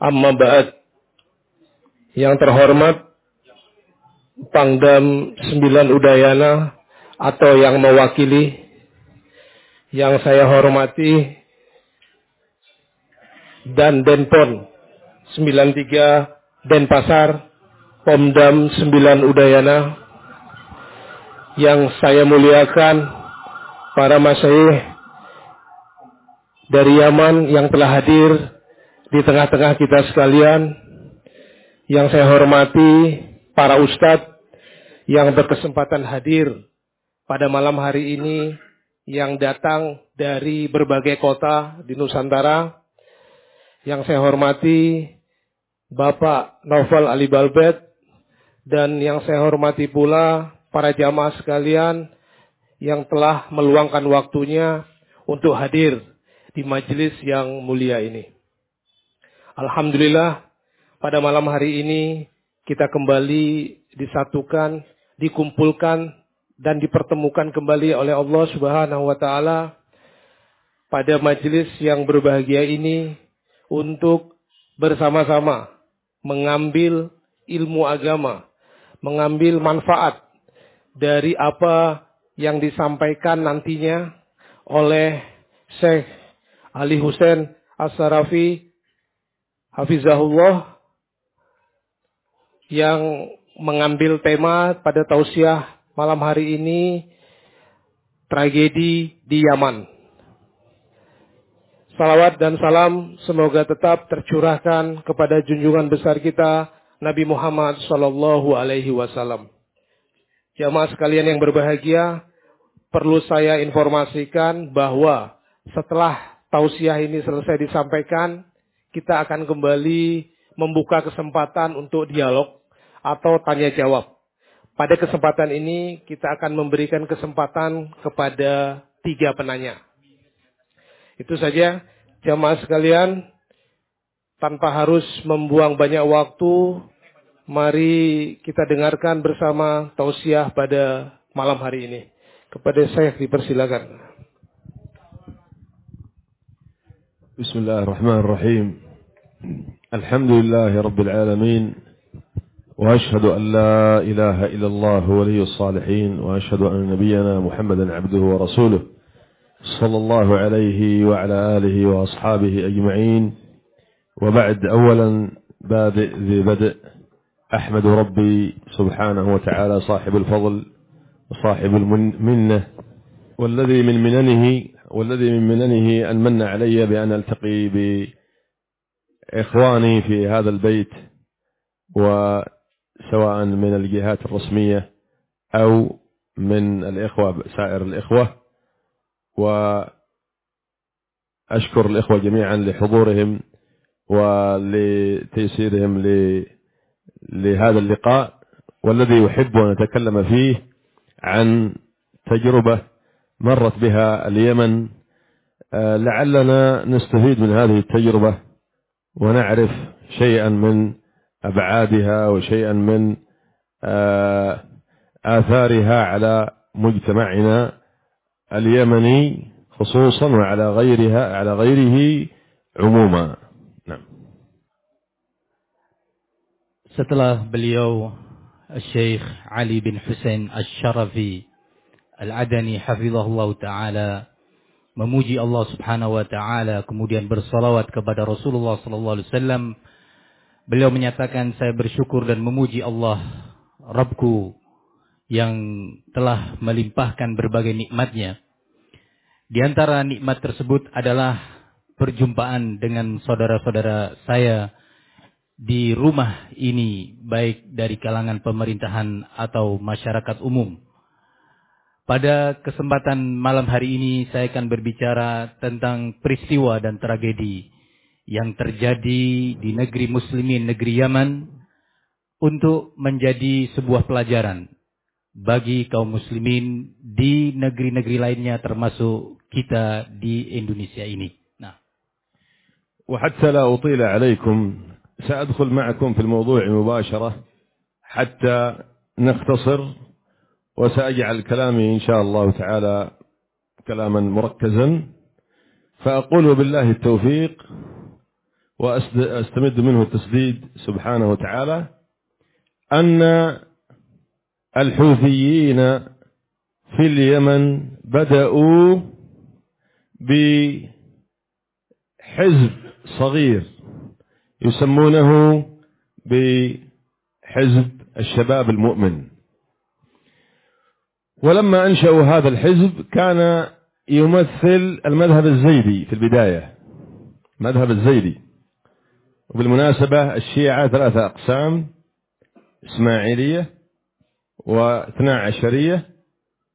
Amma. Yang terhormat Pangdam 9 Udayana atau yang mewakili yang saya hormati dan Denpon 93 Denpasar Pomdam 9 Udayana yang saya muliakan para masyayikh dari Yaman yang telah hadir di tengah-tengah kita sekalian yang saya hormati para ustadz yang berkesempatan hadir pada malam hari ini yang datang dari berbagai kota di Nusantara yang saya hormati Bapak Novel Ali Balbet dan yang saya hormati pula para jamaah sekalian yang telah meluangkan waktunya untuk hadir di majelis yang mulia ini. Alhamdulillah pada malam hari ini kita kembali disatukan, dikumpulkan dan dipertemukan kembali oleh Allah Subhanahu wa taala pada majelis yang berbahagia ini untuk bersama-sama mengambil ilmu agama, mengambil manfaat dari apa yang disampaikan nantinya oleh Syekh Ali Hussein As-Sarafi Hafizahullah yang mengambil tema pada tausiah malam hari ini tragedi di Yaman. Salawat dan salam semoga tetap tercurahkan kepada junjungan besar kita Nabi Muhammad Sallallahu Alaihi Wasallam. Jamaah sekalian yang berbahagia, perlu saya informasikan bahwa setelah tausiah ini selesai disampaikan, kita akan kembali membuka kesempatan untuk dialog atau tanya jawab. Pada kesempatan ini kita akan memberikan kesempatan kepada tiga penanya. Itu saja jamaah sekalian tanpa harus membuang banyak waktu mari kita dengarkan bersama tausiah pada malam hari ini. Kepada saya dipersilakan. بسم الله الرحمن الرحيم. الحمد لله رب العالمين وأشهد أن لا إله إلا الله ولي الصالحين وأشهد أن نبينا محمدا عبده ورسوله صلى الله عليه وعلى آله وأصحابه أجمعين. وبعد أولا بادئ ذي بدء. أحمد ربي سبحانه وتعالى صاحب الفضل وصاحب المنة والذي من مننه والذي من مننه أن من علي بأن ألتقي بإخواني في هذا البيت وسواء من الجهات الرسمية أو من الإخوة سائر الإخوة. وأشكر الإخوة جميعا لحضورهم ولتيسيرهم لهذا اللقاء والذي أحب أن أتكلم فيه عن تجربة مرت بها اليمن. لعلنا نستفيد من هذه التجربة ونعرف شيئا من أبعادها وشيئا من آثارها على مجتمعنا اليمني خصوصا وعلى غيرها على غيره عموما. نعم. Setelah beliau Syekh Ali bin Hussein Asy-Syarafi Al-Adani hafizahullah taala memuji Allah Subhanahu wa taala kemudian bersalawat kepada Rasulullah sallallahu alaihi wasallam. Beliau menyatakan saya bersyukur dan memuji Allah Rabbku yang telah melimpahkan berbagai nikmatnya. Di antara nikmat tersebut adalah perjumpaan dengan saudara-saudara saya di rumah ini baik dari kalangan pemerintahan atau masyarakat umum pada kesempatan malam hari ini saya akan berbicara tentang peristiwa dan tragedi yang terjadi di negeri muslimin, negeri Yaman untuk menjadi sebuah pelajaran bagi kaum muslimin di negeri-negeri lainnya termasuk kita di Indonesia ini. Nah. وحتى لا أطيل عليكم سأدخل معكم في الموضوع مباشرة حتى نختصر وسأجعل كلامي إن شاء الله تعالى كلاما مركزا. فأقول بالله التوفيق وأستمد منه التسديد سبحانه وتعالى أن الحوثيين في اليمن بدأوا بحزب صغير يسمونه بحزب الشباب المؤمن. ولما أنشأوا هذا الحزب كان يمثل المذهب الزيدي في البداية. مذهب الزيدي. وبالمناسبة الشيعة ثلاثة أقسام إسماعيلية واثنا عشرية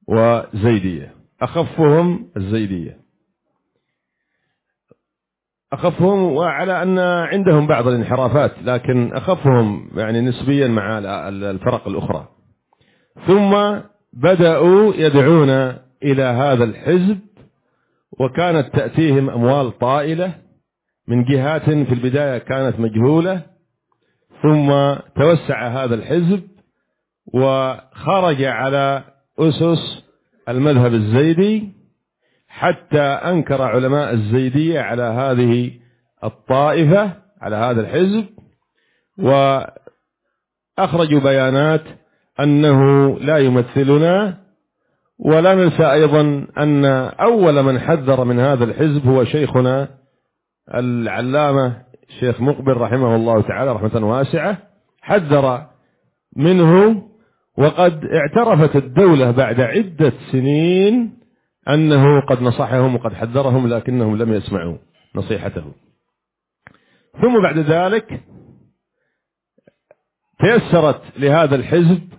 وزيدية. أخفهم الزيدية. أخفهم وعلى أن عندهم بعض الانحرافات لكن أخفهم يعني نسبيا مع الفرق الأخرى. ثم بدأوا يدعون إلى هذا الحزب وكانت تأتيهم أموال طائلة من جهات في البداية كانت مجهولة ثم توسع هذا الحزب وخرج على أسس المذهب الزيدي حتى أنكر علماء الزيدية على هذه الطائفة على هذا الحزب وأخرجوا بيانات أنه لا يمثلنا ولا ننسى أيضا أن أول من حذر من هذا الحزب هو شيخنا العلامة الشيخ مقبل رحمه الله تعالى رحمة واسعة حذر منه وقد اعترفت الدولة بعد عدة سنين أنه قد نصحهم وقد حذرهم لكنهم لم يسمعوا نصيحته. ثم بعد ذلك تيسرت لهذا الحزب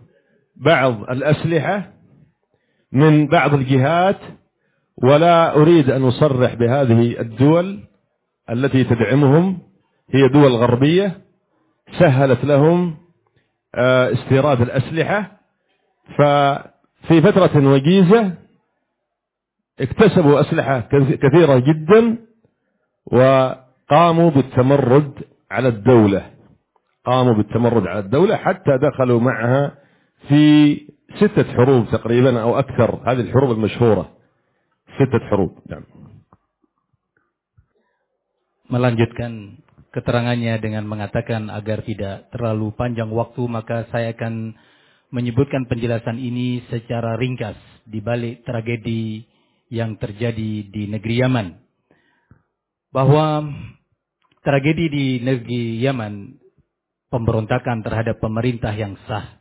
بعض الأسلحة من بعض الجهات ولا أريد أن أصرح بهذه الدول التي تدعمهم هي دول غربية سهلت لهم آه، استيراد الأسلحة. ففي فترة وجيزة اكتسبوا أسلحة كثيرة جدا وقاموا بالتمرد على الدولة. قاموا بالتمرد على الدولة حتى دخلوا معها في ستة حروب تقريبا أو أكثر هذه الحروب المشهورة ستة حروب نعم melanjutkan keterangannya dengan mengatakan agar tidak terlalu panjang waktu maka saya akan menyebutkan penjelasan ini secara ringkas di balik tragedi yang terjadi di negeri Yaman. Bahwa tragedi di negeri Yaman pemberontakan terhadap pemerintah yang sah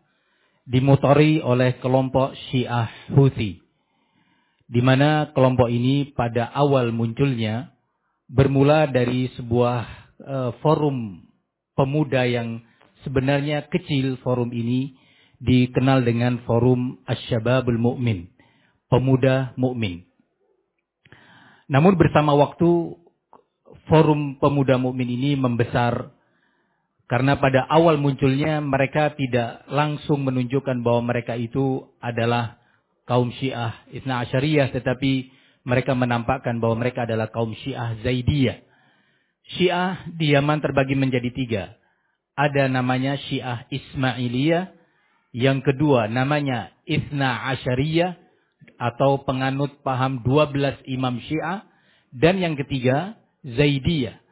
dimotori oleh kelompok Syiah Houthi di mana kelompok ini pada awal munculnya bermula dari sebuah uh, forum pemuda yang sebenarnya kecil forum ini dikenal dengan forum Asyababul Mu'min, pemuda mukmin. Namun bersama waktu forum pemuda mukmin ini membesar karena pada awal munculnya mereka tidak langsung menunjukkan bahwa mereka itu adalah kaum Syiah Isna Asyariyah tetapi mereka menampakkan bahwa mereka adalah kaum Syiah Zaidiyah. Syiah di Yaman terbagi menjadi tiga. Ada namanya Syiah Ismailiyah. Yang kedua namanya Isna Asyariyah. Atau penganut paham 12 imam Syiah. Dan yang ketiga Zaidiyah.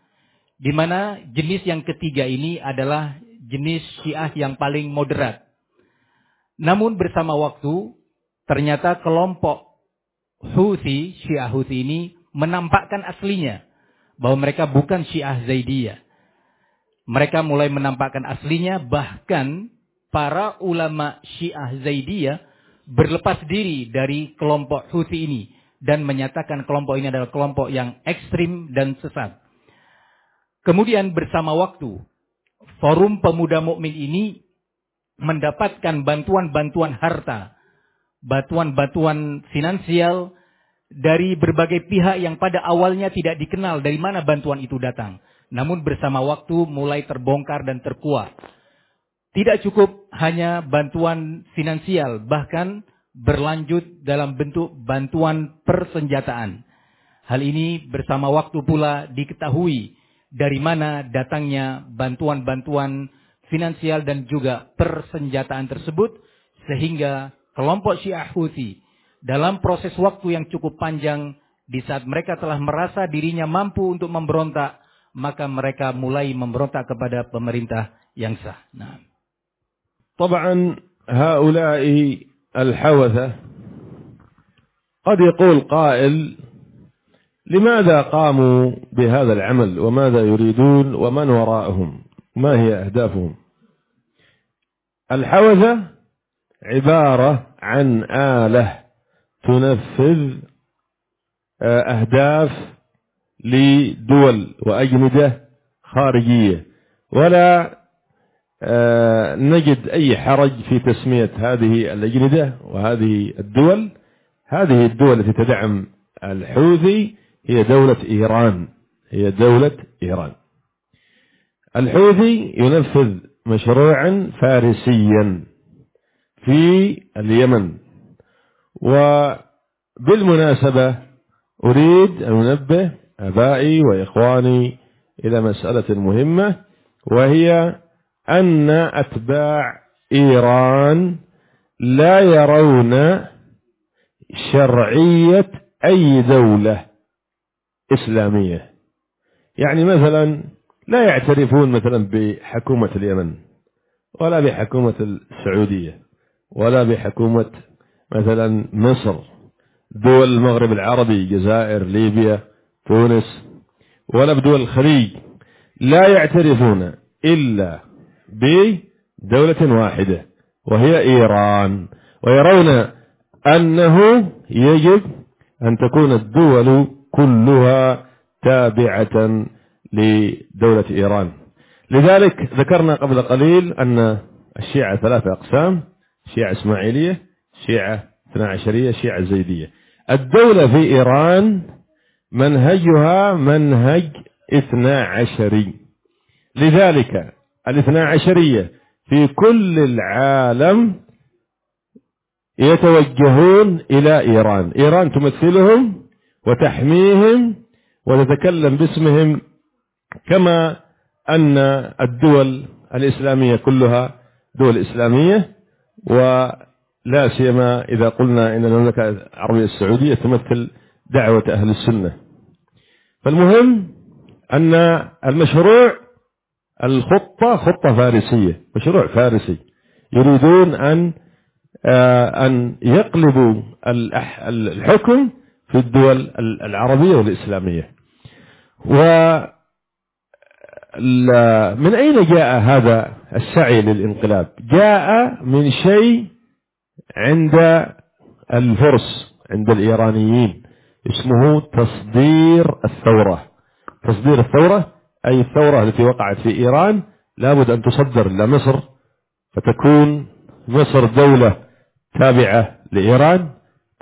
Di mana jenis yang ketiga ini adalah jenis Syiah yang paling moderat. Namun bersama waktu ternyata kelompok Houthi, Syiah Houthi ini menampakkan aslinya bahwa mereka bukan Syiah Zaidiyah. Mereka mulai menampakkan aslinya bahkan para ulama Syiah Zaidiyah berlepas diri dari kelompok Houthi ini dan menyatakan kelompok ini adalah kelompok yang ekstrim dan sesat. Kemudian bersama waktu, Forum Pemuda Mukmin ini mendapatkan bantuan-bantuan harta, bantuan-bantuan finansial dari berbagai pihak yang pada awalnya tidak dikenal dari mana bantuan itu datang. namun bersama waktu mulai terbongkar dan terkuat. Tidak cukup hanya bantuan finansial, bahkan berlanjut dalam bentuk bantuan persenjataan. Hal ini bersama waktu pula diketahui dari mana datangnya bantuan-bantuan finansial dan juga persenjataan tersebut sehingga kelompok Syiah Houthi dalam proses waktu yang cukup panjang di saat mereka telah merasa dirinya mampu untuk memberontak maka mereka mulai memberontak kepada pemerintah yang sah. Nah. طبعا هؤلاء الحوثة قد يقول قائل لماذا قاموا بهذا العمل وماذا يريدون ومن وراءهم؟ ما هي أهدافهم؟ الحوثة عبارة عن آلة تنفذ آه، أهداف لدول وأجندة خارجية. ولا آه، نجد أي حرج في تسمية هذه الأجندة وهذه الدول. هذه الدول التي تدعم الحوثي هي دولة إيران. هي دولة إيران. الحوثي ينفذ مشروعا فارسيا في اليمن. وبالمناسبة أريد أن أنبه أبائي وإخواني إلى مسألة مهمة وهي أن أتباع إيران لا يرون شرعية أي دولة. إسلامية. يعني مثلا لا يعترفون مثلا بحكومة اليمن ولا بحكومة السعودية ولا بحكومة مثلا مصر دول المغرب العربي جزائر ليبيا تونس ولا بدول الخليج. لا يعترفون إلا بدولة واحدة وهي إيران. ويرون أنه يجب أن تكون الدول كلها تابعة لدولة إيران. لذلك ذكرنا قبل قليل أن الشيعة ثلاثة أقسام شيعة إسماعيلية شيعة اثنا عشرية شيعة زيدية الدولة في إيران منهجها منهج اثنا عشري لذلك الاثنا عشرية في كل العالم يتوجهون إلى إيران. إيران تمثلهم وتحميهم وتتكلم باسمهم كما أن الدول الإسلامية كلها دول إسلامية ولا سيما إذا قلنا إن المملكة العربية السعودية تمثل دعوة أهل السنة. فالمهم أن المشروع الخطة خطة فارسية مشروع فارسي. يريدون أن آه، أن يقلبوا الحكم في الدول العربية والإسلامية. و من أين جاء هذا السعي للانقلاب؟ جاء من شيء عند الفرس عند الإيرانيين اسمه تصدير الثورة. تصدير الثورة أي الثورة التي وقعت في إيران لابد أن تصدر إلى مصر فتكون مصر دولة تابعة لإيران.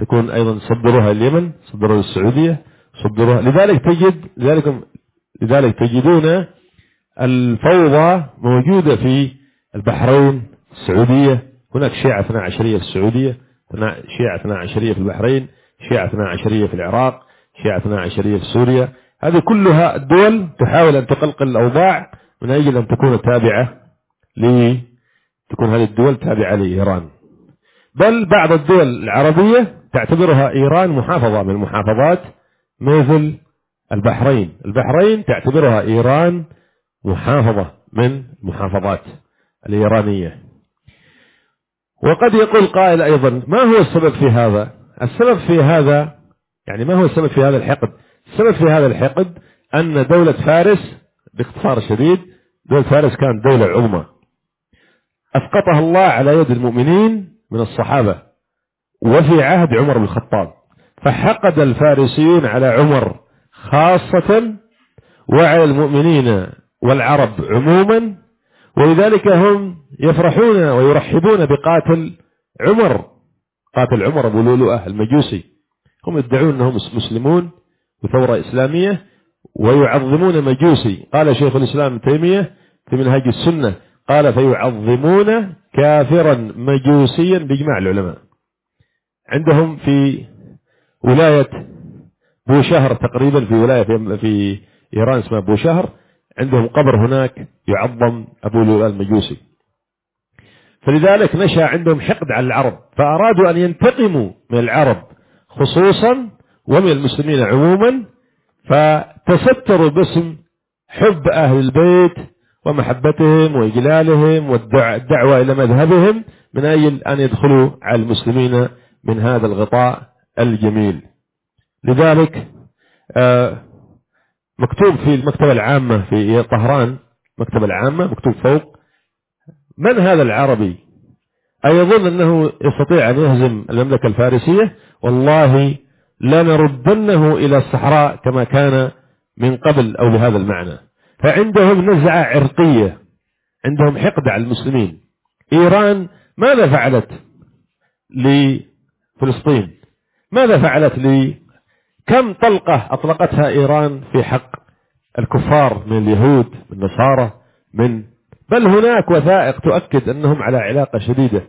تكون أيضا صدروها اليمن صدروها السعودية صدروها لذلك تجد لذلك لذلك تجدون الفوضى موجودة في البحرين السعودية. هناك شيعة اثنا عشرية في السعودية شيعة اثنا عشرية في البحرين شيعة اثنا عشرية في العراق شيعة اثنا عشرية في سوريا. هذه كلها الدول تحاول أن تقلقل الأوضاع من أجل أن تكون تابعة ل تكون هذه الدول تابعة لإيران. بل بعض الدول العربية تعتبرها إيران محافظة من المحافظات مثل البحرين. البحرين تعتبرها إيران محافظة من المحافظات الإيرانية. وقد يقول قائل أيضا ما هو السبب في هذا؟ السبب في هذا يعني ما هو السبب في هذا الحقد؟ السبب في هذا الحقد أن دولة فارس باختصار شديد دولة فارس كانت دولة عظمى. أسقطها الله على يد المؤمنين من الصحابة. وفي عهد عمر بن الخطاب. فحقد الفارسيون على عمر خاصة وعلى المؤمنين والعرب عموما ولذلك هم يفرحون ويرحبون بقاتل عمر. قاتل عمر أبو لؤلؤة المجوسي. هم يدعون أنهم مسلمون وثورة إسلامية ويعظمون مجوسي. قال شيخ الإسلام تيمية في منهج السنة قال فيعظمون كافرا مجوسيا بإجماع العلماء. عندهم في ولاية بوشهر تقريبا في ولاية في إيران اسمها بوشهر. عندهم قبر هناك يعظم أبو لؤلؤ المجوسي. فلذلك نشأ عندهم حقد على العرب فأرادوا أن ينتقموا من العرب خصوصا ومن المسلمين عموما فتستروا باسم حب أهل البيت ومحبتهم وإجلالهم والدعوة إلى مذهبهم من أجل أن يدخلوا على المسلمين من هذا الغطاء الجميل. لذلك آه، مكتوب في المكتبة العامة في طهران المكتبة العامة مكتوب فوق من هذا العربي؟ أيظن أنه يستطيع أن يهزم المملكة الفارسية؟ والله لنردنه إلى الصحراء كما كان من قبل أو بهذا المعنى. فعندهم نزعة عرقية عندهم حقد على المسلمين. إيران ماذا فعلت لفلسطين ماذا فعلت لي؟ كم طلقة أطلقتها إيران في حق الكفار من اليهود من النصارى من بل هناك وثائق تؤكد أنهم على علاقة شديدة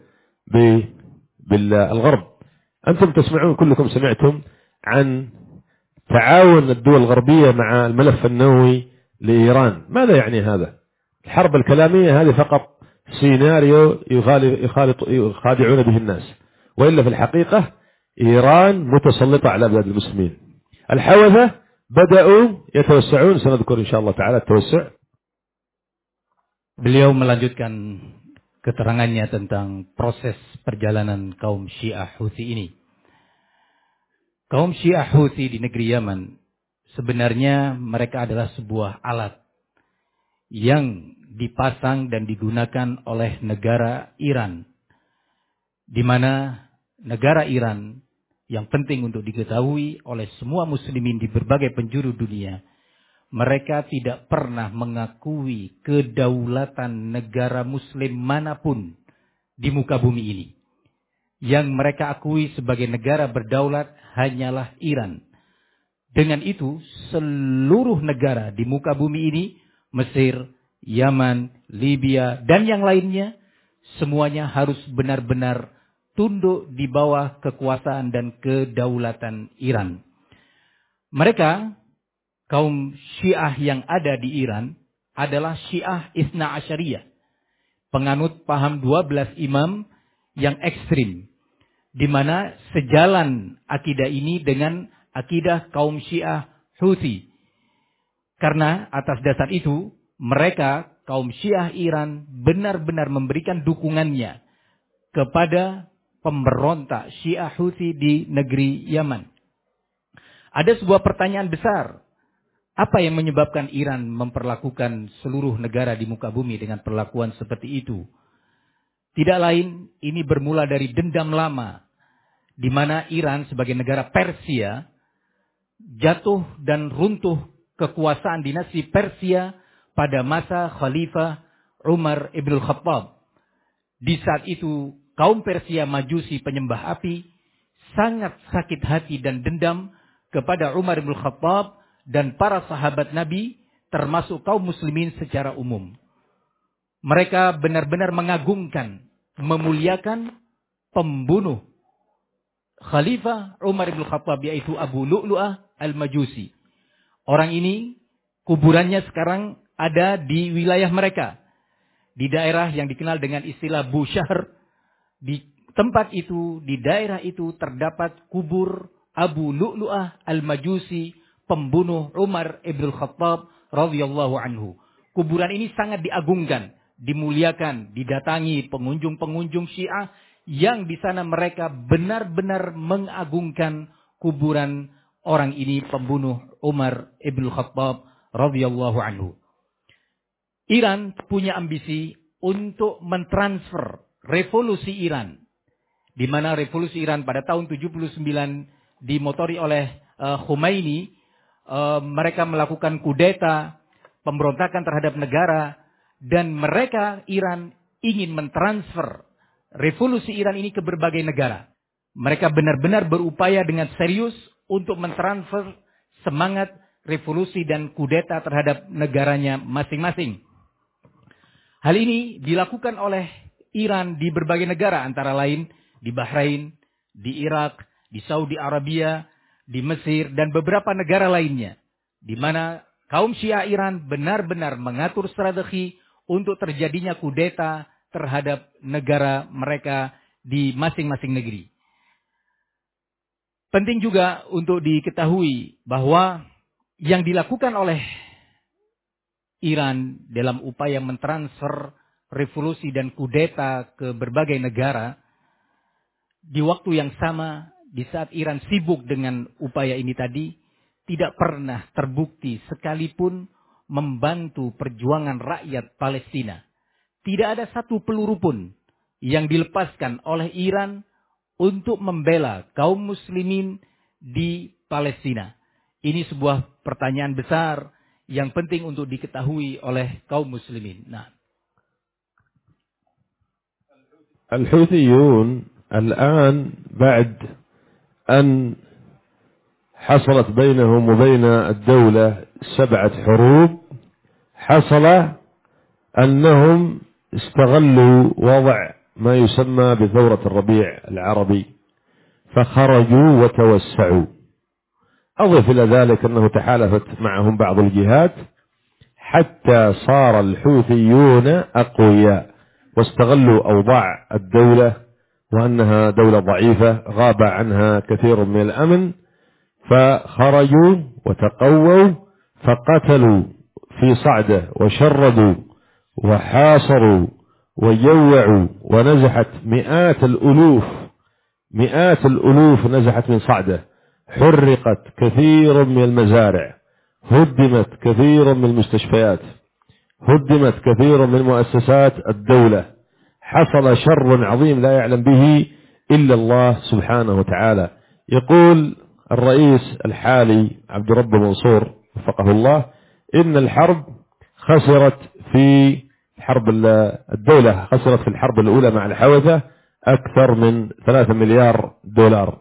بالغرب. أنتم تسمعون كلكم سمعتم عن تعاون الدول الغربية مع الملف النووي لإيران. ماذا يعني هذا؟ الحرب الكلامية هذه فقط سيناريو يخالط يخادعون به الناس. وإلا في الحقيقة إيران متسلطة على بلاد المسلمين الحوثة بدأوا يتوسعون سنذكر إن شاء الله تعالى التوسع Beliau melanjutkan keterangannya tentang proses perjalanan kaum Syiah Houthi ini. Kaum Syiah Houthi di negeri Yaman sebenarnya mereka adalah sebuah alat yang dipasang dan digunakan oleh negara Iran. Di mana negara Iran yang penting untuk diketahui oleh semua muslimin di berbagai penjuru dunia mereka tidak pernah mengakui kedaulatan negara muslim mana pun di muka bumi ini. Yang mereka akui sebagai negara berdaulat hanyalah Iran. Dengan itu, seluruh negara di muka bumi ini, Mesir, Yaman, Libya, dan yang lainnya, semuanya harus benar-benar tunduk di bawah kekuasaan dan kedaulatan Iran. Mereka kaum Syiah yang ada di Iran adalah Syiah Isna Asyariyah. Penganut paham 12 imam yang ekstrim. Di mana sejalan akidah ini dengan akidah kaum Syiah Houthi. Karena atas dasar itu, mereka kaum Syiah Iran benar-benar memberikan dukungannya kepada pemberontak Syiah Houthi di negeri Yaman. Ada sebuah pertanyaan besar apa yang menyebabkan Iran memperlakukan seluruh negara di muka bumi dengan perlakuan seperti itu? Tidak lain, ini bermula dari dendam lama, di mana Iran sebagai negara Persia jatuh dan runtuh kekuasaan dinasti Persia pada masa Khalifah Umar ibn Khattab. Di saat itu, kaum Persia majusi penyembah api sangat sakit hati dan dendam kepada Umar ibn Khattab dan para sahabat Nabi termasuk kaum muslimin secara umum. Mereka benar-benar mengagungkan, memuliakan pembunuh Khalifah Umar bin Khattab yaitu Abu Lu'lu'ah Al-Majusi. Orang ini kuburannya sekarang ada di wilayah mereka. Di daerah yang dikenal dengan istilah Bushahr. Di tempat itu, di daerah itu terdapat kubur Abu Lu'lu'ah Al-Majusi pembunuh Umar ibn Khattab radhiyallahu anhu. Kuburan ini sangat diagungkan, dimuliakan, didatangi pengunjung-pengunjung Syiah yang di sana mereka benar-benar mengagungkan kuburan orang ini pembunuh Umar ibn Khattab radhiyallahu anhu. Iran punya ambisi untuk mentransfer revolusi Iran di mana revolusi Iran pada tahun 79 dimotori oleh uh, Khomeini Eh, mereka melakukan kudeta, pemberontakan terhadap negara, dan mereka Iran ingin mentransfer revolusi Iran ini ke berbagai negara. Mereka benar-benar berupaya dengan serius untuk mentransfer semangat revolusi dan kudeta terhadap negaranya masing-masing. Hal ini dilakukan oleh Iran di berbagai negara antara lain di Bahrain, di Irak, di Saudi Arabia, di Mesir dan beberapa negara lainnya di mana kaum Syiah Iran benar-benar mengatur strategi untuk terjadinya kudeta terhadap negara mereka di masing-masing negeri. Penting juga untuk diketahui bahwa yang dilakukan oleh Iran dalam upaya mentransfer revolusi dan kudeta ke berbagai negara di waktu yang sama di saat Iran sibuk dengan upaya ini tadi tidak pernah terbukti sekalipun membantu perjuangan rakyat Palestina. Tidak ada satu peluru pun yang dilepaskan oleh Iran untuk membela kaum muslimin di Palestina? Ini sebuah pertanyaan besar yang penting untuk diketahui oleh kaum muslimin. Nah. الحوثيون الآن بعد أن حصلت بينهم وبين الدولة سبعة حروب حصل أنهم استغلوا وضع ما يسمى بثورة الربيع العربي فخرجوا وتوسعوا. أضف إلى ذلك أنه تحالفت معهم بعض الجهات حتى صار الحوثيون أقوياء. واستغلوا أوضاع الدولة وأنها دولة ضعيفة غاب عنها كثير من الأمن فخرجوا وتقووا فقتلوا في صعدة وشردوا وحاصروا ويوعوا ونزحت مئات الألوف مئات الألوف نزحت من صعدة حرقت كثير من المزارع هدمت كثير من المستشفيات. هدمت كثير من مؤسسات الدولة. حصل شر عظيم لا يعلم به إلا الله سبحانه وتعالى. يقول الرئيس الحالي عبد الرب منصور وفقه الله إن الحرب خسرت في حرب الدولة خسرت في الحرب الأولى مع الحوثة أكثر من ثلاثة مليار دولار.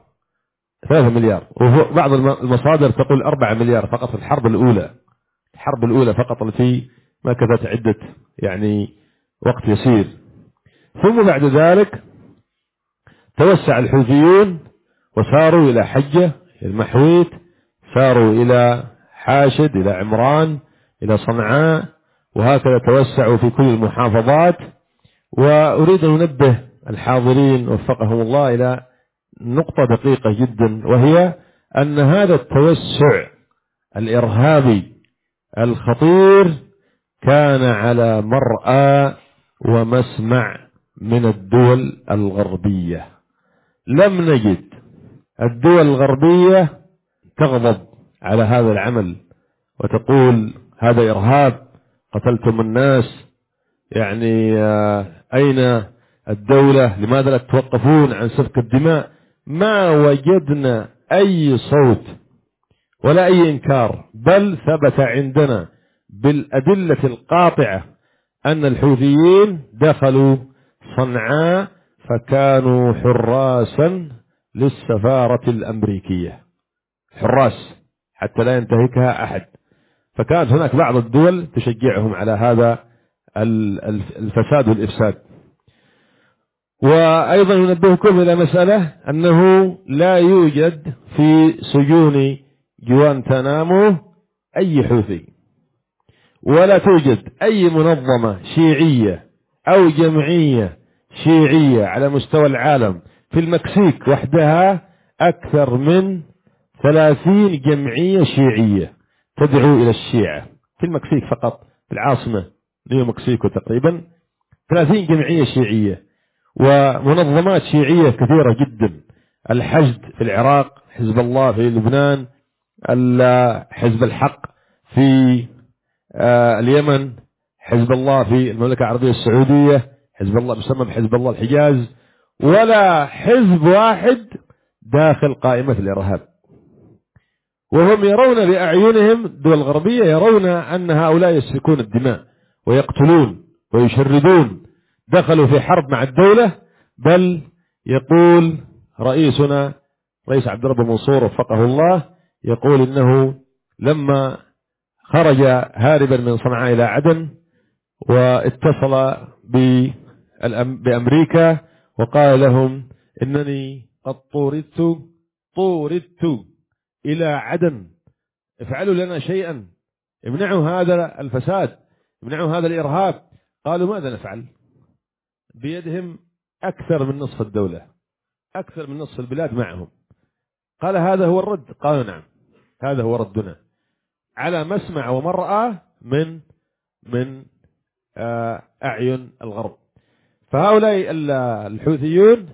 ثلاثة مليار. وبعض المصادر تقول أربعة مليار فقط في الحرب الأولى. الحرب الأولى فقط التي ما كانت عدة يعني وقت يسير. ثم بعد ذلك توسع الحوثيون وساروا إلى حجة المحويت ساروا إلى حاشد إلى عمران إلى صنعاء وهكذا توسعوا في كل المحافظات. وأريد أن أنبه الحاضرين وفقهم الله إلى نقطة دقيقة جدا وهي أن هذا التوسع الإرهابي الخطير كان على مرأى ومسمع من الدول الغربية. لم نجد الدول الغربية تغضب على هذا العمل وتقول هذا إرهاب قتلتم الناس. يعني آه، أين الدولة؟ لماذا لا تتوقفون عن سفك الدماء؟ ما وجدنا أي صوت ولا أي إنكار بل ثبت عندنا بالأدلة القاطعة أن الحوثيين دخلوا صنعاء فكانوا حراسا للسفارة الأمريكية. حراس حتى لا ينتهكها أحد. فكانت هناك بعض الدول تشجعهم على هذا الفساد والإفساد. وأيضا ننبهكم إلى مسألة أنه لا يوجد في سجون جوانتنامو أي حوثي. ولا توجد أي منظمة شيعية أو جمعية شيعية على مستوى العالم. في المكسيك وحدها أكثر من ثلاثين جمعية شيعية تدعو إلى الشيعة. في المكسيك فقط في العاصمة نيو مكسيكو تقريبا. ثلاثين جمعية شيعية ومنظمات شيعية كثيرة جدا. الحشد في العراق حزب الله في لبنان حزب الحق في اليمن حزب الله في المملكة العربية السعودية حزب الله مسمى بحزب الله الحجاز ولا حزب واحد داخل قائمة الإرهاب. وهم يرون بأعينهم الدول الغربية يرون أن هؤلاء يسفكون الدماء ويقتلون ويشردون دخلوا في حرب مع الدولة بل يقول رئيسنا رئيس عبد الرب منصور وفقه الله يقول إنه لما خرج هاربا من صنعاء إلى عدن واتصل بأمريكا وقال لهم إنني قد طوردت طوردت إلى عدن. افعلوا لنا شيئا. امنعوا هذا الفساد. امنعوا هذا الإرهاب. قالوا ماذا نفعل؟ بيدهم أكثر من نصف الدولة. أكثر من نصف البلاد معهم. قال هذا هو الرد؟ قالوا نعم. هذا هو ردنا. على مسمع ومرأة من من آه، أعين الغرب. فهؤلاء الحوثيون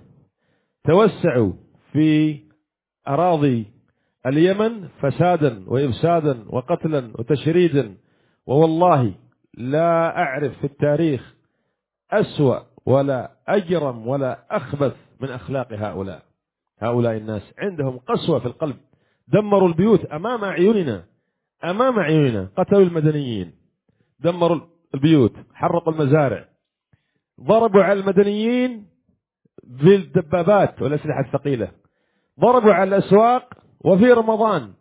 توسعوا في أراضي اليمن فسادا وإفسادا وقتلا وتشريدا ووالله لا أعرف في التاريخ أسوأ ولا أجرم ولا أخبث من أخلاق هؤلاء. هؤلاء الناس عندهم قسوة في القلب. دمروا البيوت أمام أعيننا. أمام أعيننا قتلوا المدنيين دمروا البيوت حرقوا المزارع ضربوا على المدنيين بالدبابات والأسلحة الثقيلة ضربوا على الأسواق وفي رمضان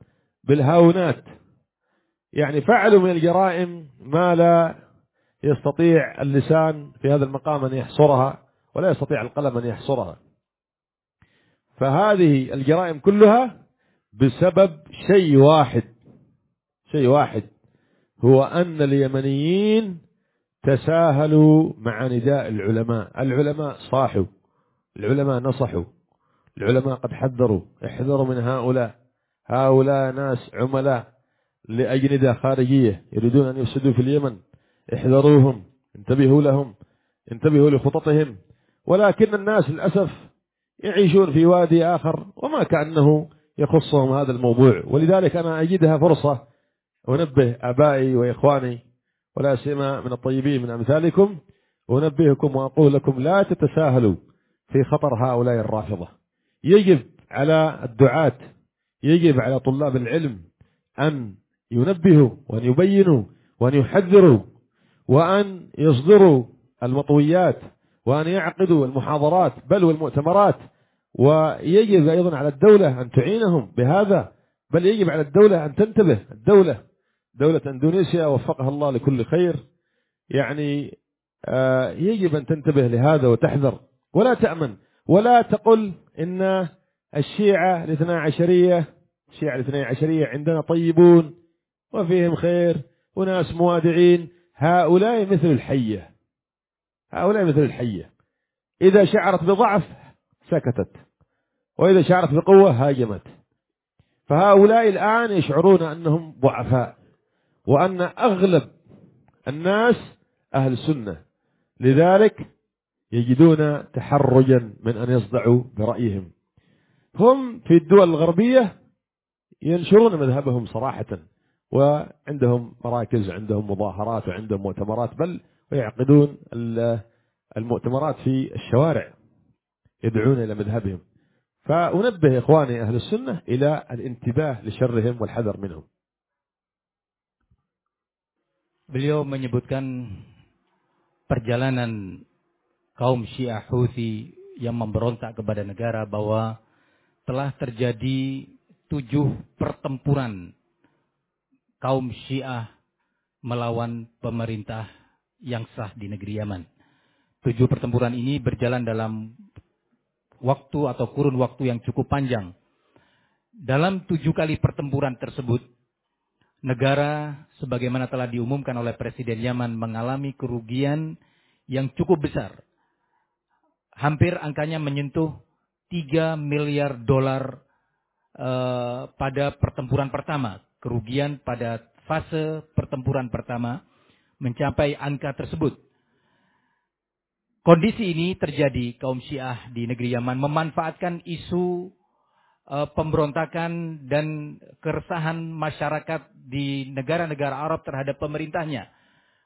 بالهاونات. يعني فعلوا من الجرائم ما لا يستطيع اللسان في هذا المقام أن يحصرها ولا يستطيع القلم أن يحصرها. فهذه الجرائم كلها بسبب شيء واحد. شيء واحد هو أن اليمنيين تساهلوا مع نداء العلماء. العلماء صاحوا العلماء نصحوا العلماء قد حذروا. احذروا من هؤلاء. هؤلاء ناس عملاء لأجندة خارجية يريدون أن يفسدوا في اليمن. احذروهم انتبهوا لهم انتبهوا لخططهم. ولكن الناس للأسف يعيشون في وادي آخر وما كأنه يخصهم هذا الموضوع. ولذلك أنا أجدها فرصة أنبه أبائي وإخواني ولا سيما من الطيبين من أمثالكم أنبهكم وأقول لكم لا تتساهلوا في خطر هؤلاء الرافضة. يجب على الدعاة يجب على طلاب العلم أن ينبهوا وأن يبينوا وأن يحذروا وأن يصدروا المطويات وأن يعقدوا المحاضرات بل والمؤتمرات. ويجب أيضا على الدولة أن تعينهم بهذا بل يجب على الدولة أن تنتبه الدولة دولة أندونيسيا وفقها الله لكل خير. يعني آه، يجب أن تنتبه لهذا وتحذر. ولا تأمن. ولا تقل إن الشيعة الاثنى عشرية الشيعة الاثنى عشرية عندنا طيبون وفيهم خير وناس موادعين. هؤلاء مثل الحية. هؤلاء مثل الحية. إذا شعرت بضعف سكتت. وإذا شعرت بقوة هاجمت. فهؤلاء الآن يشعرون أنهم ضعفاء. وأن أغلب الناس أهل السنة. لذلك يجدون تحرجا من أن يصدعوا برأيهم. هم في الدول الغربية ينشرون مذهبهم صراحة وعندهم مراكز عندهم مظاهرات وعندهم مؤتمرات بل ويعقدون المؤتمرات في الشوارع يدعون إلى مذهبهم. فأنبه إخواني أهل السنة إلى الانتباه لشرهم والحذر منهم. Beliau menyebutkan perjalanan kaum Syiah Houthi yang memberontak kepada negara bahwa telah terjadi tujuh pertempuran kaum Syiah melawan pemerintah yang sah di negeri Yaman. Tujuh pertempuran ini berjalan dalam waktu atau kurun waktu yang cukup panjang. Dalam tujuh kali pertempuran tersebut, negara sebagaimana telah diumumkan oleh Presiden Yaman mengalami kerugian yang cukup besar. Hampir angkanya menyentuh 3 miliar dolar uh, pada pertempuran pertama. Kerugian pada fase pertempuran pertama mencapai angka tersebut. Kondisi ini terjadi kaum Syiah di negeri Yaman memanfaatkan isu pemberontakan dan keresahan masyarakat di negara-negara Arab terhadap pemerintahnya.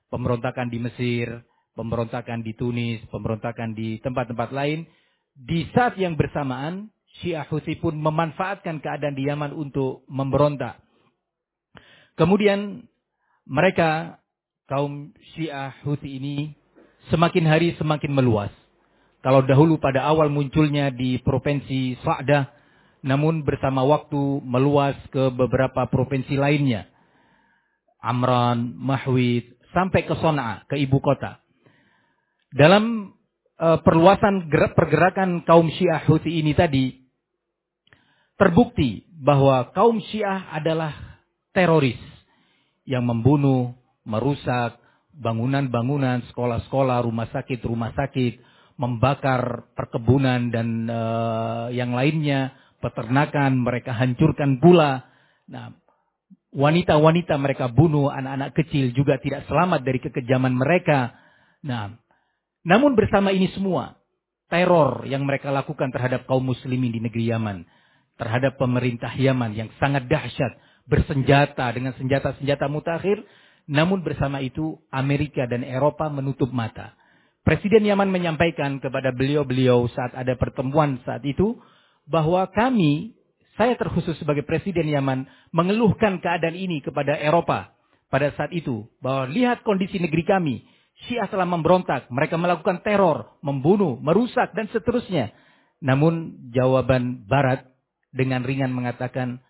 Pemberontakan di Mesir, pemberontakan di Tunis, pemberontakan di tempat-tempat lain. Di saat yang bersamaan, Syiah Husi pun memanfaatkan keadaan di Yaman untuk memberontak. Kemudian mereka, kaum Syiah Husi ini, semakin hari semakin meluas. Kalau dahulu pada awal munculnya di provinsi Sa'dah, namun bersama waktu meluas ke beberapa provinsi lainnya. Amran, Mahwid, sampai ke Son'a, ke ibu kota. Dalam uh, perluasan gerak, pergerakan kaum Syiah Houthi ini tadi, terbukti bahwa kaum Syiah adalah teroris yang membunuh, merusak bangunan-bangunan, sekolah-sekolah, rumah sakit-rumah sakit, membakar perkebunan dan uh, yang lainnya, peternakan mereka hancurkan pula. Nah, wanita-wanita mereka bunuh, anak-anak kecil juga tidak selamat dari kekejaman mereka. Nah, namun bersama ini semua, teror yang mereka lakukan terhadap kaum muslimin di negeri Yaman, terhadap pemerintah Yaman yang sangat dahsyat, bersenjata dengan senjata-senjata mutakhir, namun bersama itu Amerika dan Eropa menutup mata. Presiden Yaman menyampaikan kepada beliau-beliau saat ada pertemuan saat itu bahwa kami, saya terkhusus sebagai Presiden Yaman, mengeluhkan keadaan ini kepada Eropa pada saat itu. Bahwa lihat kondisi negeri kami, Syiah telah memberontak, mereka melakukan teror, membunuh, merusak, dan seterusnya. Namun jawaban Barat dengan ringan mengatakan,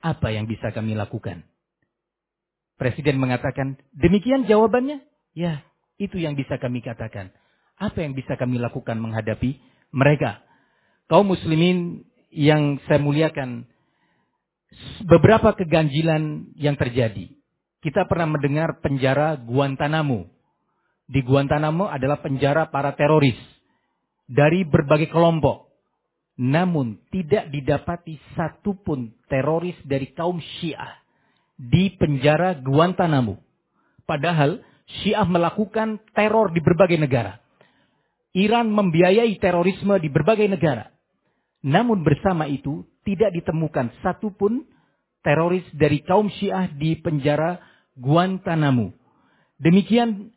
apa yang bisa kami lakukan? Presiden mengatakan, demikian jawabannya? Ya, itu yang bisa kami katakan. Apa yang bisa kami lakukan menghadapi mereka? Kaum muslimin yang saya muliakan, beberapa keganjilan yang terjadi. Kita pernah mendengar penjara Guantanamo. Di Guantanamo adalah penjara para teroris dari berbagai kelompok. Namun tidak didapati satupun teroris dari kaum Syiah di penjara Guantanamo. Padahal Syiah melakukan teror di berbagai negara. Iran membiayai terorisme di berbagai negara. Namun bersama itu tidak ditemukan satupun teroris dari kaum Syiah di penjara Guantanamo. Demikian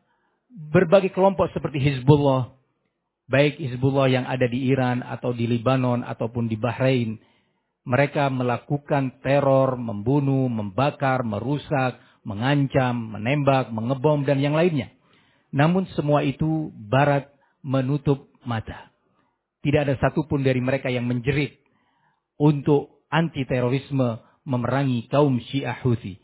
berbagai kelompok seperti Hizbullah, baik Hizbullah yang ada di Iran atau di Libanon ataupun di Bahrain, mereka melakukan teror, membunuh, membakar, merusak, mengancam, menembak, mengebom, dan yang lainnya. Namun semua itu Barat menutup mata. Tidak ada satupun dari mereka yang menjerit untuk anti-terorisme memerangi kaum Syiah Houthi.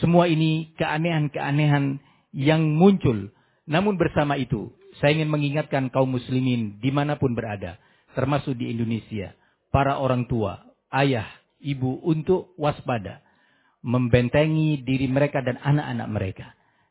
Semua ini keanehan-keanehan yang muncul. Namun bersama itu, saya ingin mengingatkan kaum muslimin di mana pun berada, termasuk di Indonesia, para orang tua, ayah, ibu untuk waspada membentengi diri mereka dan anak-anak mereka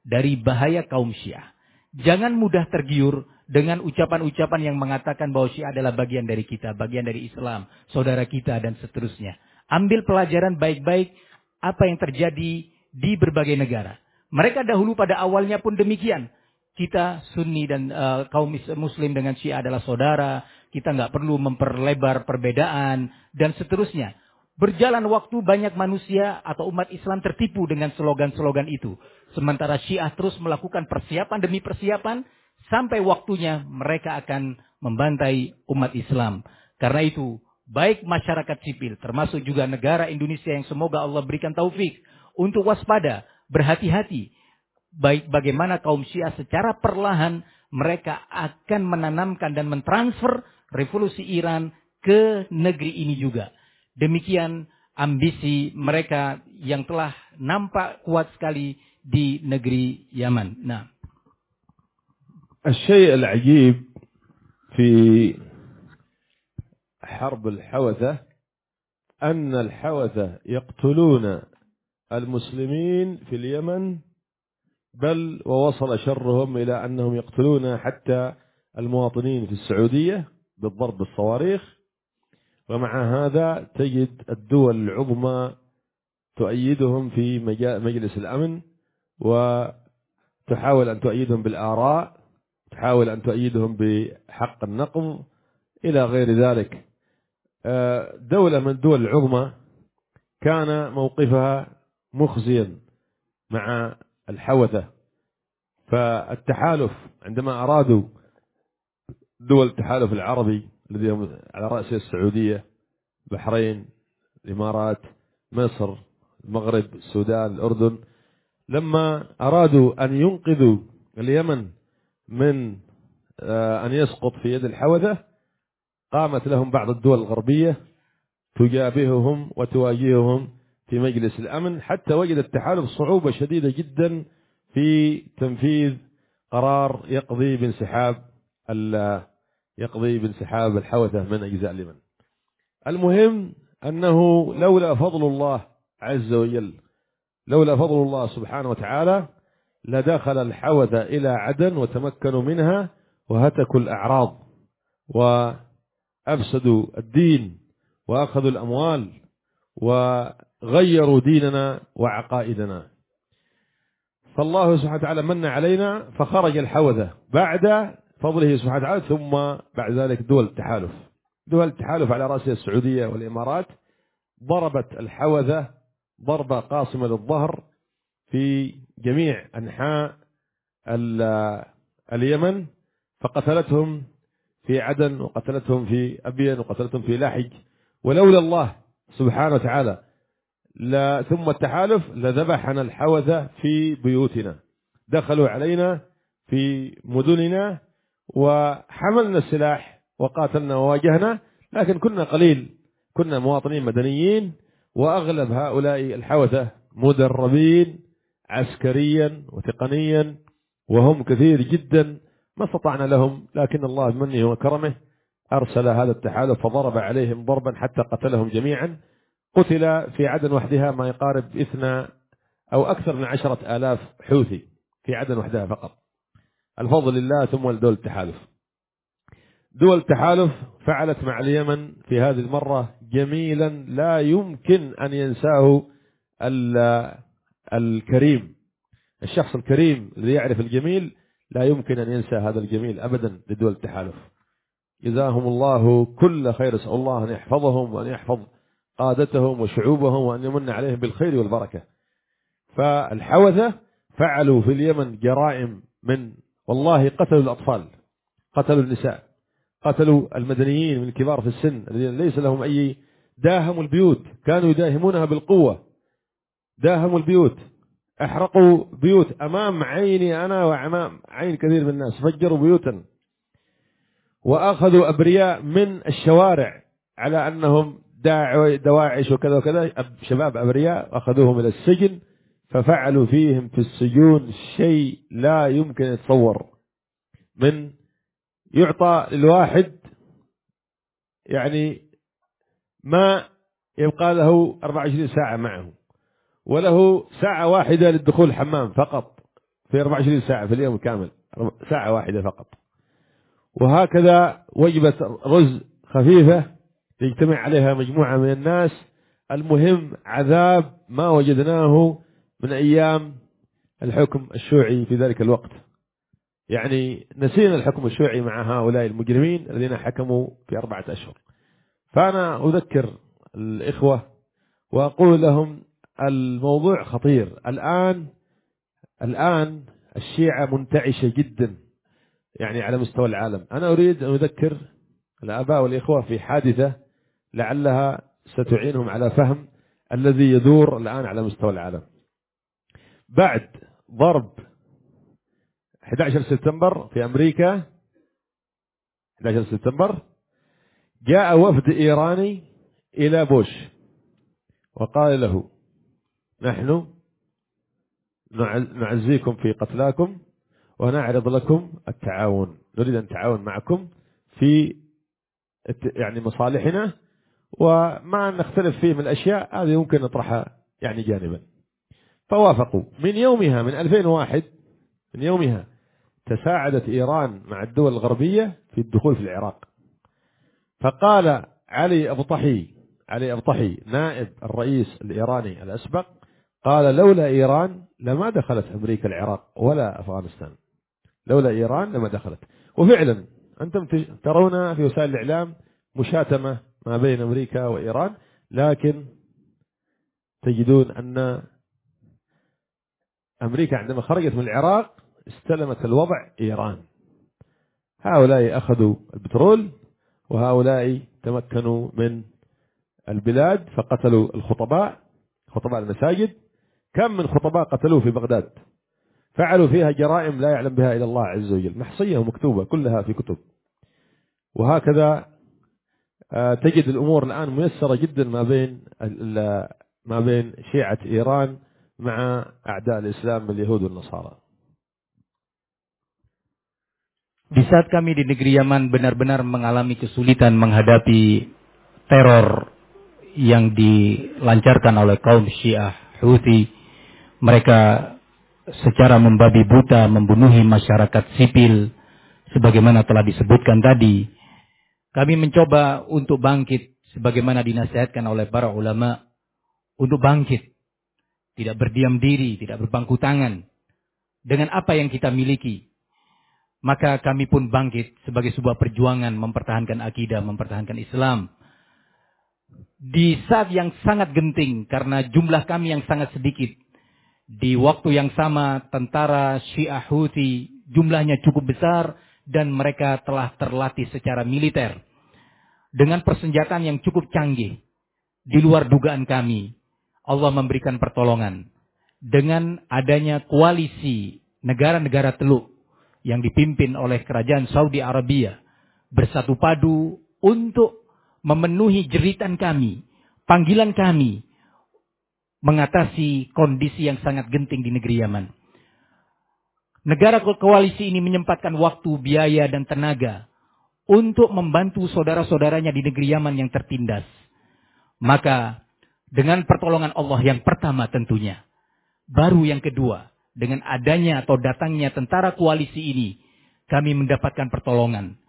dari bahaya kaum Syiah. Jangan mudah tergiur dengan ucapan-ucapan yang mengatakan bahwa Syiah adalah bagian dari kita, bagian dari Islam, saudara kita dan seterusnya. Ambil pelajaran baik-baik apa yang terjadi di berbagai negara. Mereka dahulu pada awalnya pun demikian. Kita Sunni dan uh, kaum Muslim dengan Syiah adalah saudara. Kita nggak perlu memperlebar perbedaan dan seterusnya. Berjalan waktu banyak manusia atau umat Islam tertipu dengan slogan-slogan itu. Sementara Syiah terus melakukan persiapan demi persiapan sampai waktunya mereka akan membantai umat Islam. Karena itu, baik masyarakat sipil termasuk juga negara Indonesia yang semoga Allah berikan taufik untuk waspada, berhati-hati. Baik bagaimana kaum Syiah secara perlahan mereka akan menanamkan dan mentransfer revolusi Iran ke negeri ini juga. Demikian ambisi mereka yang telah nampak kuat sekali di negeri Yaman. Nah. الشيء العجيب في حرب الحوثة أن الحوثة يقتلون المسلمين في اليمن بل ووصل شرهم إلى أنهم يقتلون حتى المواطنين في السعودية بالضرب بالصواريخ ومع هذا تجد الدول العظمى تؤيدهم في مجلس الأمن وتحاول أن تؤيدهم بالآراء. تحاول أن تؤيدهم بحق النقض إلى غير ذلك. آه، دولة من الدول العظمى كان موقفها مخزيا مع الحوثة. فالتحالف عندما أرادوا دول التحالف العربي الذي على رأسه السعودية البحرين الإمارات مصر المغرب السودان الأردن لما أرادوا أن ينقذوا اليمن من آه، أن يسقط في يد الحوثة قامت لهم بعض الدول الغربية تجابههم وتواجههم في مجلس الأمن حتى وجد التحالف صعوبة شديدة جدا في تنفيذ قرار يقضي بانسحاب يقضي بانسحاب الحوثة من أجزاء اليمن. المهم أنه لولا فضل الله عز وجل لولا فضل الله سبحانه وتعالى لدخل الحوثة إلى عدن وتمكنوا منها وهتكوا الأعراض وأفسدوا الدين وأخذوا الأموال وغيروا ديننا وعقائدنا. فالله سبحانه وتعالى من علينا فخرج الحوذة بعد فضله سبحانه وتعالى ثم بعد ذلك دول التحالف. دول التحالف على رأسها السعودية والإمارات ضربت الحوذة ضربة قاصمة للظهر في جميع أنحاء اليمن فقتلتهم في عدن وقتلتهم في أبين وقتلتهم في لاحج. ولولا الله سبحانه وتعالى لا ثم التحالف لذبحنا الحوثة في بيوتنا. دخلوا علينا في مدننا وحملنا السلاح وقاتلنا وواجهنا. لكن كنا قليل كنا مواطنين مدنيين وأغلب هؤلاء الحوثة مدربين. عسكريا وتقنيا وهم كثير جدا ما استطعنا لهم لكن الله بمنه وكرمه أرسل هذا التحالف فضرب عليهم ضربا حتى قتلهم جميعا. قتل في عدن وحدها ما يقارب اثنى أو أكثر من عشرة آلاف حوثي في عدن وحدها فقط. الفضل لله ثم لدول التحالف. دول التحالف فعلت مع اليمن في هذه المرة جميلا لا يمكن أن ينساه الكريم الشخص الكريم الذي يعرف الجميل لا يمكن أن ينسى هذا الجميل أبدا لدول التحالف. جزاهم الله كل خير أسأل الله أن يحفظهم وأن يحفظ قادتهم وشعوبهم وأن يمن عليهم بالخير والبركة. فالحوثة فعلوا في اليمن جرائم من والله قتلوا الأطفال قتلوا النساء قتلوا المدنيين من الكبار في السن الذين ليس لهم أي داهموا البيوت كانوا يداهمونها بالقوة. داهموا البيوت. احرقوا بيوت. أمام عيني أنا وأمام عين كثير من الناس. فجروا بيوتا. وأخذوا أبرياء من الشوارع على أنهم دواعش وكذا وكذا. شباب أبرياء أخذوهم إلى السجن ففعلوا فيهم في السجون شيء لا يمكن يتصور. من يعطى للواحد يعني ما يبقى له 24 ساعة معه. وله ساعة واحدة للدخول الحمام فقط. في 24 ساعة في اليوم الكامل. ساعة واحدة فقط. وهكذا وجبة رز خفيفة يجتمع عليها مجموعة من الناس. المهم عذاب ما وجدناه من أيام الحكم الشيوعي في ذلك الوقت. يعني نسينا الحكم الشيوعي مع هؤلاء المجرمين الذين حكموا في أربعة أشهر. فأنا أذكر الإخوة وأقول لهم الموضوع خطير. الآن الآن الشيعة منتعشة جدا يعني على مستوى العالم. أنا أريد أن أذكر الآباء والإخوة في حادثة لعلها ستعينهم على فهم الذي يدور الآن على مستوى العالم. بعد ضرب 11 سبتمبر في أمريكا 11 سبتمبر جاء وفد إيراني إلى بوش وقال له نحن نعزيكم في قتلاكم ونعرض لكم التعاون. نريد أن نتعاون معكم في يعني مصالحنا وما نختلف فيه من الأشياء هذه يمكن نطرحها يعني جانبا. فوافقوا. من يومها من 2001 من يومها تساعدت إيران مع الدول الغربية في الدخول في العراق. فقال علي أبو طحي علي أبو طحي نائب الرئيس الإيراني الأسبق قال لولا إيران لما دخلت أمريكا العراق ولا أفغانستان. لولا إيران لما دخلت. وفعلا أنتم ترون في وسائل الإعلام مشاتمة ما بين أمريكا وإيران لكن تجدون أن أمريكا عندما خرجت من العراق استلمت الوضع إيران. هؤلاء أخذوا البترول وهؤلاء تمكنوا من البلاد فقتلوا الخطباء خطباء المساجد كم من خطباء قتلوه في بغداد؟ فعلوا فيها جرائم لا يعلم بها إلا الله عز وجل. محصية ومكتوبة كلها في كتب. وهكذا آه، تجد الأمور الآن ميسرة جدا ما بين ما بين شيعة إيران مع أعداء الإسلام اليهود والنصارى. Di saat kami di negeri Yaman benar-benar mengalami kesulitan menghadapi teror yang dilancarkan oleh kaum Syiah Houthi, mereka secara membabi buta membunuhi masyarakat sipil sebagaimana telah disebutkan tadi. Kami mencoba untuk bangkit sebagaimana dinasihatkan oleh para ulama untuk bangkit. Tidak berdiam diri, tidak berbangku tangan dengan apa yang kita miliki. Maka kami pun bangkit sebagai sebuah perjuangan mempertahankan akidah, mempertahankan Islam. Di saat yang sangat genting karena jumlah kami yang sangat sedikit. Di waktu yang sama tentara Syiah Houthi jumlahnya cukup besar dan mereka telah terlatih secara militer. Dengan persenjataan yang cukup canggih. Di luar dugaan kami. Allah memberikan pertolongan. Dengan adanya koalisi negara-negara teluk yang dipimpin oleh kerajaan Saudi Arabia bersatu padu untuk memenuhi jeritan kami, panggilan kami mengatasi kondisi yang sangat genting di negeri Yaman. Negara koalisi ini menyempatkan waktu, biaya, dan tenaga untuk membantu saudara-saudaranya di negeri Yaman yang tertindas. Maka dengan pertolongan Allah yang pertama tentunya, baru yang kedua, dengan adanya atau datangnya tentara koalisi ini, kami mendapatkan pertolongan.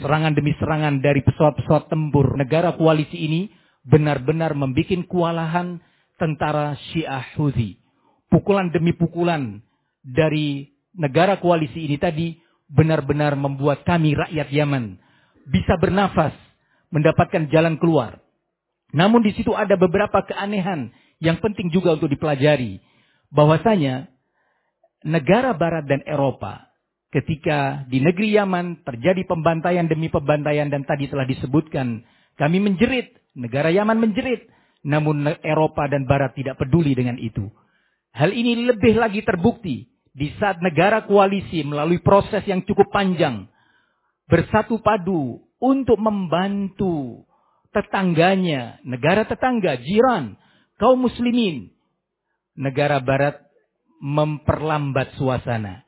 Serangan demi serangan dari pesawat-pesawat tempur negara koalisi ini benar-benar membuat kewalahan tentara Syiah Houthi. Pukulan demi pukulan dari negara koalisi ini tadi benar-benar membuat kami rakyat Yaman bisa bernafas, mendapatkan jalan keluar. Namun di situ ada beberapa keanehan yang penting juga untuk dipelajari. Bahwasanya negara barat dan Eropa ketika di negeri Yaman terjadi pembantaian demi pembantaian dan tadi telah disebutkan kami menjerit, negara Yaman menjerit, namun Eropa dan barat tidak peduli dengan itu. Hal ini lebih lagi terbukti di saat negara koalisi melalui proses yang cukup panjang bersatu padu untuk membantu tetangganya, negara tetangga, jiran, kaum muslimin. Negara barat memperlambat suasana.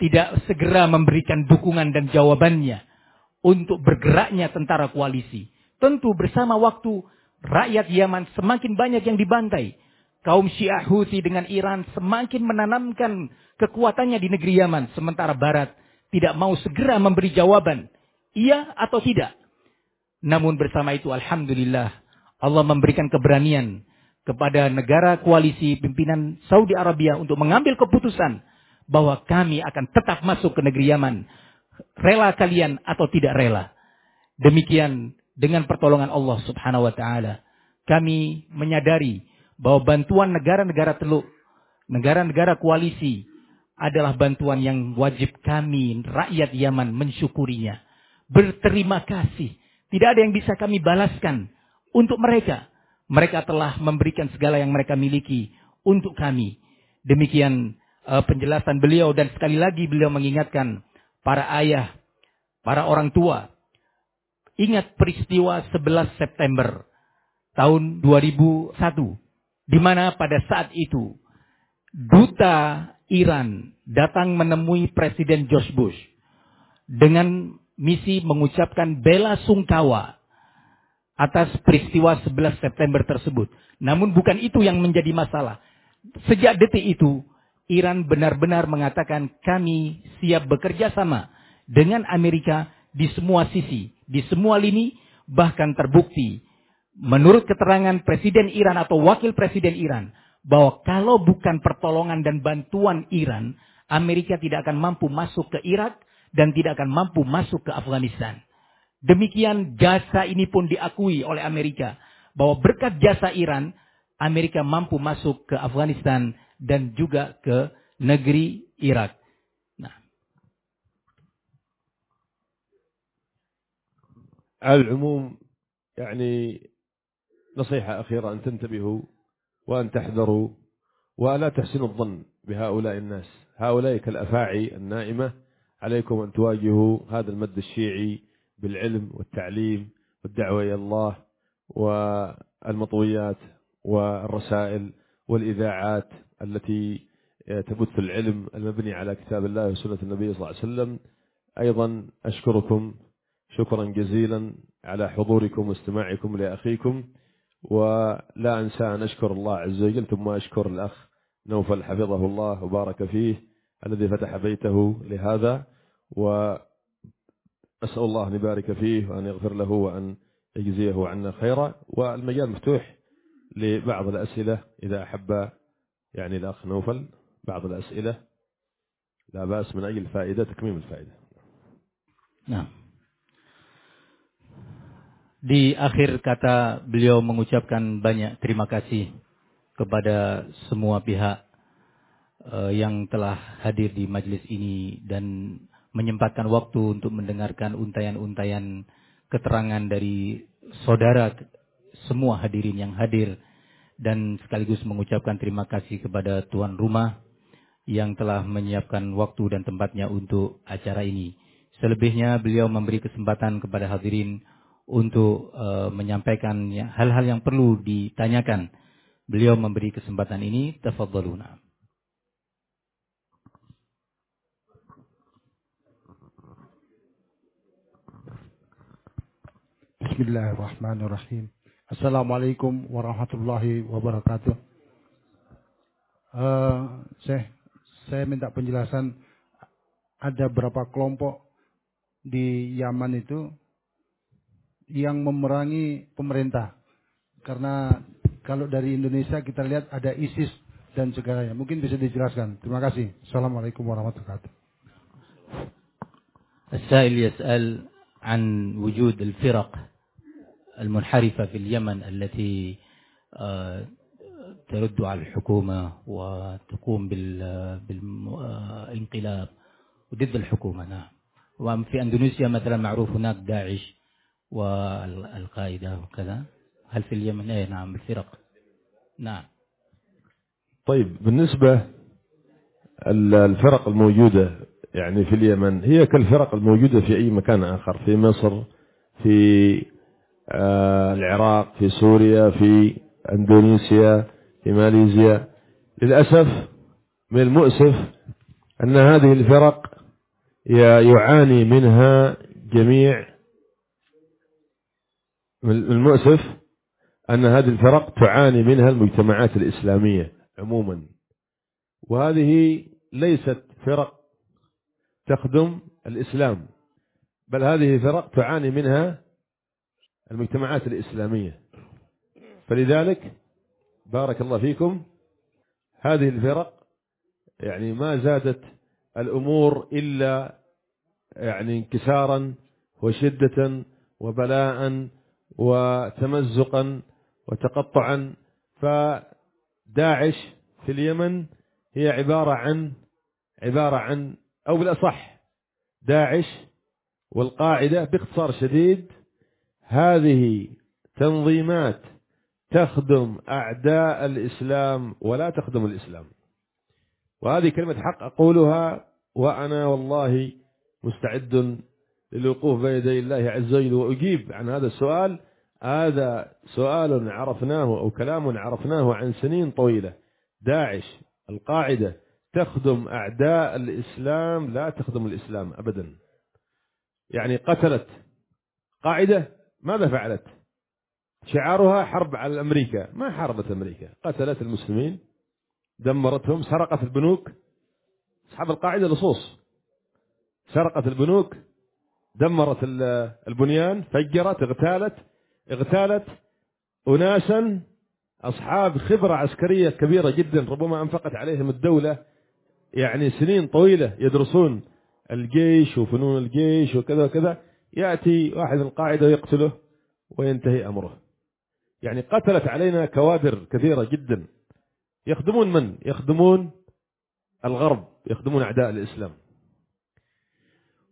Tidak segera memberikan dukungan dan jawabannya untuk bergeraknya tentara koalisi. Tentu bersama waktu rakyat Yaman semakin banyak yang dibantai. Kaum Syiah Houthi dengan Iran semakin menanamkan kekuatannya di negeri Yaman. Sementara Barat tidak mau segera memberi jawaban. Iya atau tidak. Namun bersama itu Alhamdulillah Allah memberikan keberanian kepada negara koalisi pimpinan Saudi Arabia untuk mengambil keputusan bahwa kami akan tetap masuk ke negeri Yaman. Rela kalian atau tidak rela. Demikian dengan pertolongan Allah subhanahu wa ta'ala. Kami menyadari bahwa bantuan negara-negara teluk, negara-negara koalisi adalah bantuan yang wajib kami, rakyat Yaman, mensyukurinya. Berterima kasih. Tidak ada yang bisa kami balaskan untuk mereka. Mereka telah memberikan segala yang mereka miliki untuk kami. Demikian uh, penjelasan beliau dan sekali lagi beliau mengingatkan para ayah, para orang tua. Ingat peristiwa 11 September tahun 2001 di mana pada saat itu duta Iran datang menemui Presiden George Bush dengan misi mengucapkan bela sungkawa atas peristiwa 11 September tersebut. Namun bukan itu yang menjadi masalah. Sejak detik itu, Iran benar-benar mengatakan kami siap bekerja sama dengan Amerika di semua sisi, di semua lini, bahkan terbukti menurut keterangan Presiden Iran atau Wakil Presiden Iran, bahwa kalau bukan pertolongan dan bantuan Iran, Amerika tidak akan mampu masuk ke Irak dan tidak akan mampu masuk ke Afghanistan. Demikian jasa ini pun diakui oleh Amerika. Bahwa berkat jasa Iran, Amerika mampu masuk ke Afghanistan dan juga ke negeri Irak. على العموم يعني نصيحة أخيرة أن تنتبهوا وأن تحذروا ولا تحسنوا الظن بهؤلاء الناس. هؤلاء كالأفاعي النائمة عليكم أن تواجهوا هذا المد الشيعي بالعلم والتعليم والدعوة إلى الله والمطويات والرسائل والإذاعات التي تبث العلم المبني على كتاب الله وسنة النبي صلى الله عليه وسلم. أيضا أشكركم شكرا جزيلا على حضوركم واستماعكم لأخيكم. ولا أنسى أن أشكر الله عز وجل ثم أشكر الأخ نوفل حفظه الله وبارك فيه الذي فتح بيته لهذا. وأسأل الله أن يبارك فيه وأن يغفر له وأن يجزيه عنا خيرا. والمجال مفتوح لبعض الأسئلة إذا أحب يعني الأخ نوفل بعض الأسئلة. لا بأس من أجل الفائدة تكميم الفائدة. نعم. Di akhir kata beliau mengucapkan banyak terima kasih kepada semua pihak uh, yang telah hadir di majlis ini dan menyempatkan waktu untuk mendengarkan untayan-untayan keterangan dari saudara semua hadirin yang hadir dan sekaligus mengucapkan terima kasih kepada tuan rumah yang telah menyiapkan waktu dan tempatnya untuk acara ini. Selebihnya beliau memberi kesempatan kepada hadirin untuk uh, menyampaikan hal-hal yang perlu ditanyakan. Beliau memberi kesempatan ini, tafadhaluna. Bismillahirrahmanirrahim. Assalamualaikum warahmatullahi wabarakatuh. Uh, saya saya minta penjelasan ada berapa kelompok di Yaman itu yang memerangi pemerintah. Karena kalau dari Indonesia kita lihat ada ISIS dan segalanya. Mungkin bisa dijelaskan. Terima kasih. Assalamualaikum warahmatullahi wabarakatuh. السائل يسأل عن وجود الفرق المنحرفة في اليمن التي ترد على الحكومة وتقوم بالانقلاب ضد الحكومة نعم وفي أندونيسيا مثلا معروف هناك داعش والقاعدة وكذا. هل في اليمن؟ إيه نعم الفرق. نعم. طيب بالنسبة الفرق الموجودة يعني في اليمن هي كالفرق الموجودة في أي مكان آخر في مصر في آه، العراق في سوريا في أندونيسيا في ماليزيا. للأسف من المؤسف أن هذه الفرق يعاني منها جميع المؤسف أن هذه الفرق تعاني منها المجتمعات الإسلامية عموما. وهذه ليست فرق تخدم الإسلام بل هذه فرق تعاني منها المجتمعات الإسلامية. فلذلك بارك الله فيكم هذه الفرق يعني ما زادت الأمور إلا يعني انكسارا وشدة وبلاء وتمزقا وتقطعا فداعش في اليمن هي عبارة عن عبارة عن أو بالأصح داعش والقاعدة باختصار شديد هذه تنظيمات تخدم أعداء الإسلام ولا تخدم الإسلام. وهذه كلمة حق أقولها وأنا والله مستعد للوقوف بين يدي الله عز وجل. وأجيب عن هذا السؤال هذا سؤال عرفناه أو كلام عرفناه عن سنين طويلة. داعش القاعدة تخدم أعداء الإسلام لا تخدم الإسلام أبدا. يعني قتلت. قاعدة ماذا فعلت؟ شعارها حرب على أمريكا. ما حاربت أمريكا. قتلت المسلمين دمرتهم سرقت البنوك. أصحاب القاعدة لصوص. سرقت البنوك دمرت البنيان فجرت اغتالت اغتالت أناسا. أصحاب خبرة عسكرية كبيرة جدا ربما أنفقت عليهم الدولة يعني سنين طويلة يدرسون الجيش وفنون الجيش وكذا وكذا. يأتي واحد القاعدة ويقتله وينتهي أمره. يعني قتلت علينا كوادر كثيرة جدا. يخدمون من؟ يخدمون الغرب يخدمون أعداء الإسلام.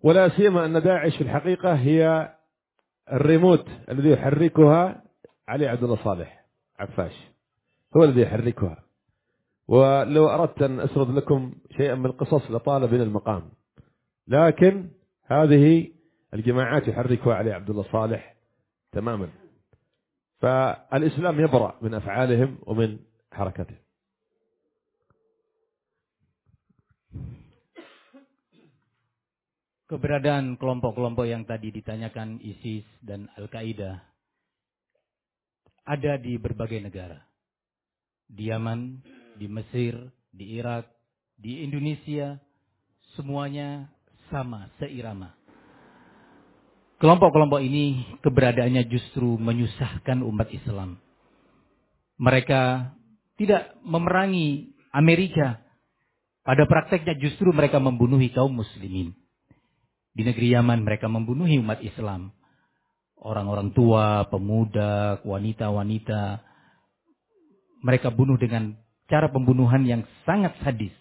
ولا سيما أن داعش في الحقيقة هي الريموت الذي يحركها علي عبد الله صالح عفاش. هو الذي يحركها. ولو أردت أن أسرد لكم شيئا من القصص لطال بنا المقام. لكن هذه الجماعات يحركها علي عبد الله صالح تماما. فالإسلام يبرأ من أفعالهم ومن حركتهم Keberadaan kelompok-kelompok yang tadi ditanyakan ISIS dan Al-Qaeda ada di berbagai negara. Di Yaman, di Mesir, di Irak, di Indonesia, semuanya sama, seirama. Kelompok-kelompok ini keberadaannya justru menyusahkan umat Islam. Mereka tidak memerangi Amerika. Pada prakteknya justru mereka membunuhi kaum muslimin. Di negeri Yaman mereka membunuhi umat Islam. Orang-orang tua, pemuda, wanita-wanita. Mereka bunuh dengan cara pembunuhan yang sangat sadis.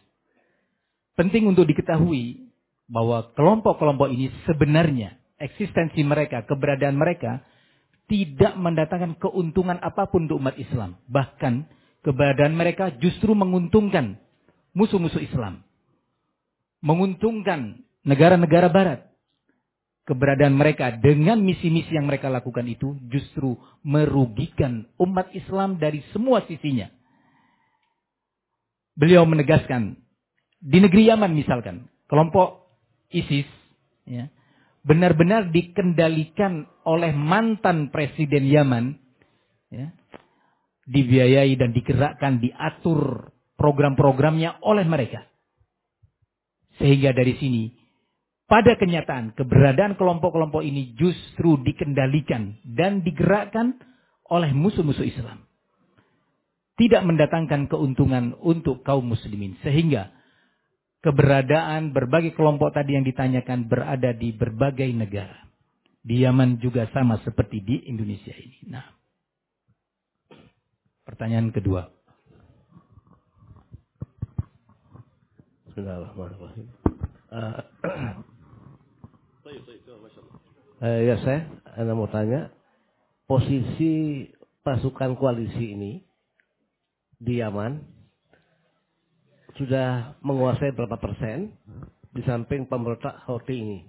Penting untuk diketahui bahwa kelompok-kelompok ini sebenarnya eksistensi mereka, keberadaan mereka tidak mendatangkan keuntungan apa pun untuk umat Islam. Bahkan keberadaan mereka justru menguntungkan musuh-musuh Islam. Menguntungkan negara-negara barat keberadaan mereka dengan misi-misi yang mereka lakukan itu justru merugikan umat Islam dari semua sisinya. Beliau menegaskan di negeri Yaman misalkan kelompok ISIS ya, benar-benar dikendalikan oleh mantan presiden Yaman ya, dibiayai dan digerakkan diatur program-programnya oleh mereka. Sehingga dari sini pada kenyataan, keberadaan kelompok-kelompok ini justru dikendalikan dan digerakkan oleh musuh-musuh Islam. Tidak mendatangkan keuntungan untuk kaum muslimin. Sehingga keberadaan berbagai kelompok tadi yang ditanyakan berada di berbagai negara. Di Yaman juga sama seperti di Indonesia ini. Nah, pertanyaan kedua. Bismillahirrahmanirrahim. Uh, Eh, ya saya, anda mau tanya, posisi pasukan koalisi ini di Yaman sudah menguasai berapa persen di samping pemerintah Houthi ini.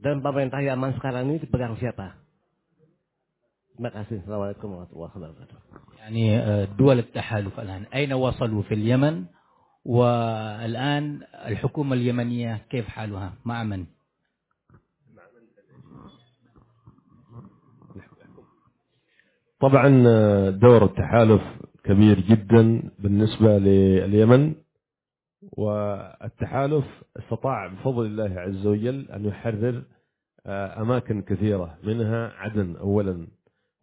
Dan pemerintah Yaman sekarang ini dipegang siapa? Terima kasih. Assalamualaikum warahmatullahi wabarakatuh. يعني دول التحالف الآن أين وصلوا في اليمن والآن الحكومة اليمنية كيف حالها مع من؟ طبعا دور التحالف كبير جدا بالنسبة لليمن والتحالف استطاع بفضل الله عز وجل أن يحرر أماكن كثيرة منها عدن أولا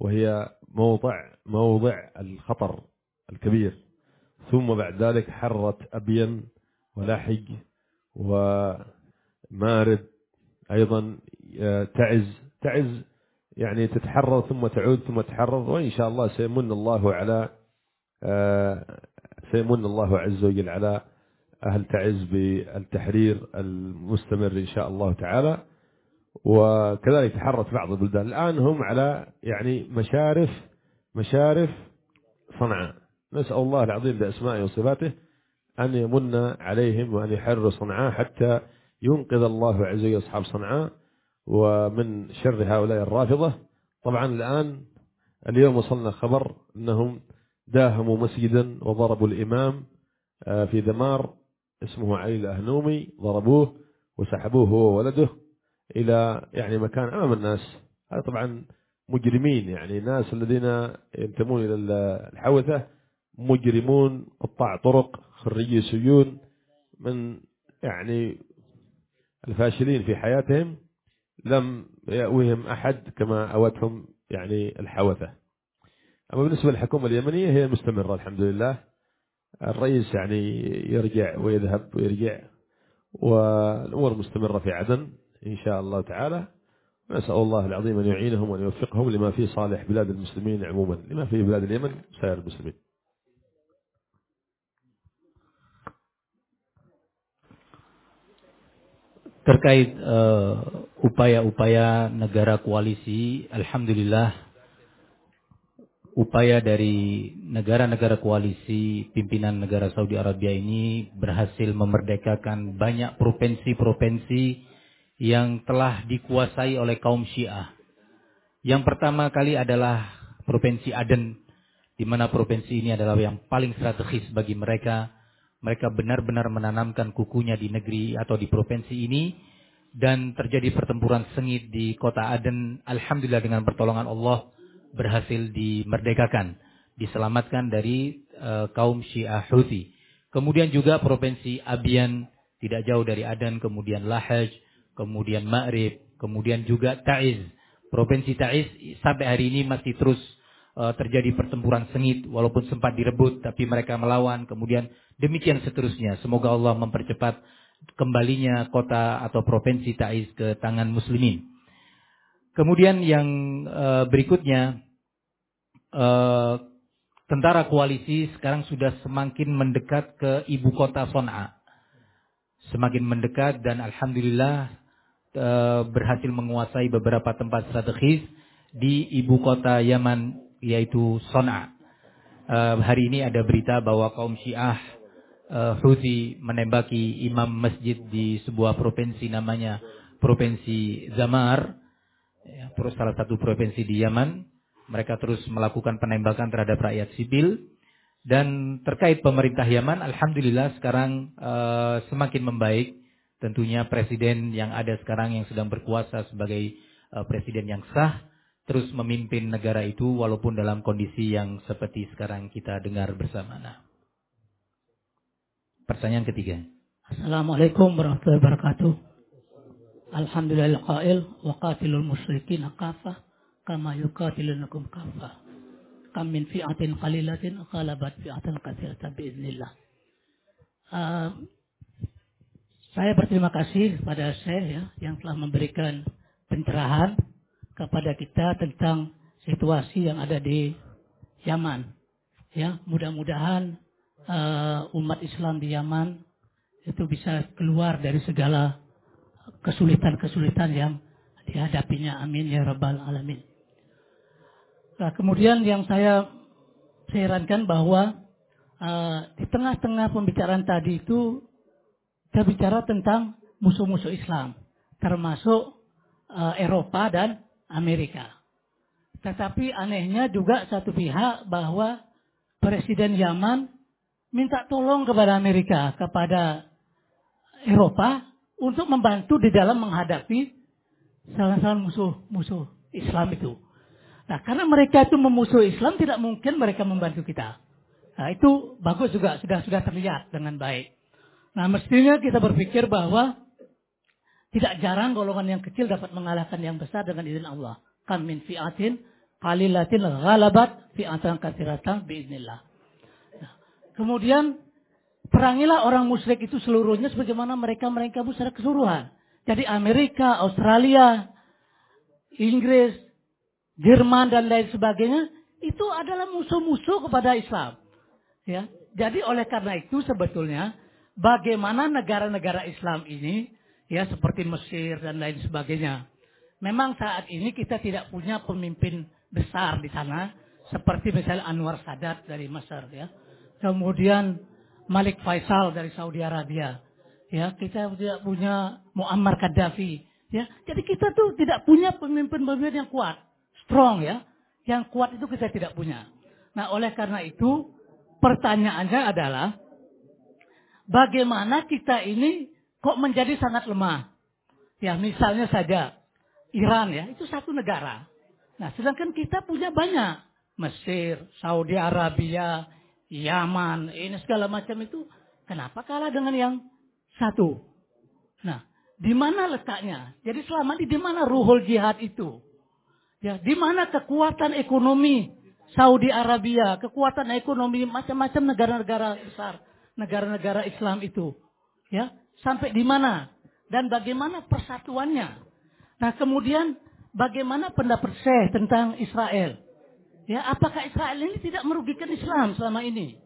وهي موضع موضع الخطر الكبير. ثم بعد ذلك حرت أبين ولحج ومارد أيضا تعز تعز يعني تتحرر ثم تعود ثم تحرر وإن شاء الله سيمن الله على سيمن الله عز وجل على أهل تعز بالتحرير المستمر إن شاء الله تعالى. وكذلك تحرت بعض البلدان. الآن هم على يعني مشارف مشارف صنعاء نسأل الله العظيم بأسمائه وصفاته أن يمن عليهم وأن يحرر صنعاء حتى ينقذ الله عز وجل أصحاب صنعاء. ومن شر هؤلاء الرافضة. طبعا الآن اليوم وصلنا خبر أنهم داهموا مسجدا وضربوا الإمام في دمار اسمه علي الأهنومي ضربوه وسحبوه هو وولده إلى يعني مكان أمام الناس. هذا طبعا مجرمين يعني ناس الذين ينتمون إلى الحوثة مجرمون قطاع طرق خريجي سجون من يعني الفاشلين في حياتهم. لم يأويهم أحد كما أوتهم يعني الحوثة. أما بالنسبة للحكومة اليمنية هي مستمرة الحمد لله. الرئيس يعني يرجع ويذهب ويرجع والأمور مستمرة في عدن إن شاء الله تعالى. نسأل الله العظيم أن يعينهم وأن يوفقهم لما فيه صالح بلاد المسلمين عموما. لما فيه بلاد اليمن وسائر المسلمين. terkait upaya-upaya negara koalisi, alhamdulillah upaya dari negara-negara koalisi pimpinan negara Saudi Arabia ini berhasil memerdekakan banyak provinsi-provinsi yang telah dikuasai oleh kaum Syiah. Yang pertama kali adalah Provinsi Aden, di mana provinsi ini adalah yang paling strategis bagi mereka. Mereka benar-benar menanamkan kukunya di negeri atau di provinsi ini dan terjadi pertempuran sengit di kota Aden. Alhamdulillah dengan pertolongan Allah berhasil dimerdekakan, diselamatkan dari uh, kaum Syiah Houthi. Kemudian juga provinsi Abian tidak jauh dari Aden, kemudian Lahaj, kemudian Ma'rib, kemudian juga Ta'iz. Provinsi Ta'iz sampai hari ini masih terus uh, terjadi pertempuran sengit walaupun sempat direbut tapi mereka melawan kemudian demikian seterusnya. Semoga Allah mempercepat kembalinya kota atau provinsi Taiz ke tangan muslimin. Kemudian yang uh, berikutnya uh, tentara koalisi sekarang sudah semakin mendekat ke ibu kota Son'a. Semakin mendekat dan alhamdulillah uh, berhasil menguasai beberapa tempat strategis di ibu kota Yaman yaitu Son'a. Hari ini ada berita bahwa kaum Syiah uh, Houthi menembaki imam masjid di sebuah provinsi namanya Provinsi Zamar, ya, salah satu provinsi di Yaman. Mereka terus melakukan penembakan terhadap rakyat sipil. Dan terkait pemerintah Yaman, Alhamdulillah sekarang uh, semakin membaik. Tentunya presiden yang ada sekarang yang sedang berkuasa sebagai uh, presiden yang sah, terus memimpin negara itu walaupun dalam kondisi yang seperti sekarang kita dengar bersama. Nah. Pertanyaan ketiga. Assalamualaikum warahmatullahi wabarakatuh. Alhamdulillah qail wa qatilul musyrikin kafah kama yuqatilunakum kafah. Kam min fi'atin qalilatin ghalabat fi'atan katsiratan biiznillah. Uh, saya berterima kasih kepada saya ya, yang telah memberikan pencerahan kepada kita tentang situasi yang ada di Yaman. Ya, mudah-mudahan uh, umat Islam di Yaman itu bisa keluar dari segala kesulitan-kesulitan yang dihadapinya. Amin ya rabbal alamin. Nah, kemudian yang saya herankan bahwa uh, di tengah-tengah pembicaraan tadi itu kita bicara tentang musuh-musuh Islam, termasuk uh, Eropa dan Amerika. Tetapi anehnya juga satu pihak bahwa Presiden Yaman minta tolong kepada Amerika, kepada Eropa untuk membantu di dalam menghadapi salah-salah musuh-musuh Islam itu. Nah, karena mereka itu memusuhi Islam, tidak mungkin mereka membantu kita. Nah, itu bagus juga, sudah sudah terlihat dengan baik. Nah, mestinya kita berpikir bahwa tidak jarang golongan yang kecil dapat mengalahkan yang besar dengan izin Allah. Kam min fi'atin qalilatin ghalabat fi'atan katsiratan biiznillah. Kemudian perangilah orang musyrik itu seluruhnya sebagaimana mereka mereka secara keseluruhan. Jadi Amerika, Australia, Inggris, Jerman dan lain sebagainya itu adalah musuh-musuh kepada Islam. Ya. Jadi oleh karena itu sebetulnya bagaimana negara-negara Islam ini ya seperti Mesir dan lain sebagainya. Memang saat ini kita tidak punya pemimpin besar di sana seperti misalnya Anwar Sadat dari Mesir ya kemudian Malik Faisal dari Saudi Arabia. Ya, kita tidak punya Muammar Gaddafi. Ya, jadi kita tuh tidak punya pemimpin-pemimpin yang kuat, strong ya. Yang kuat itu kita tidak punya. Nah, oleh karena itu pertanyaannya adalah bagaimana kita ini kok menjadi sangat lemah? Ya, misalnya saja Iran ya, itu satu negara. Nah, sedangkan kita punya banyak. Mesir, Saudi Arabia, Yaman, ini segala macam itu kenapa kalah dengan yang satu? Nah, di mana letaknya? Jadi selama ini di mana ruhul jihad itu? Ya, di mana kekuatan ekonomi Saudi Arabia, kekuatan ekonomi macam-macam negara-negara besar, negara-negara Islam itu? Ya, sampai di mana? Dan bagaimana persatuannya? Nah, kemudian bagaimana pendapat saya tentang Israel? Ya, apakah Israel ini tidak merugikan Islam selama ini?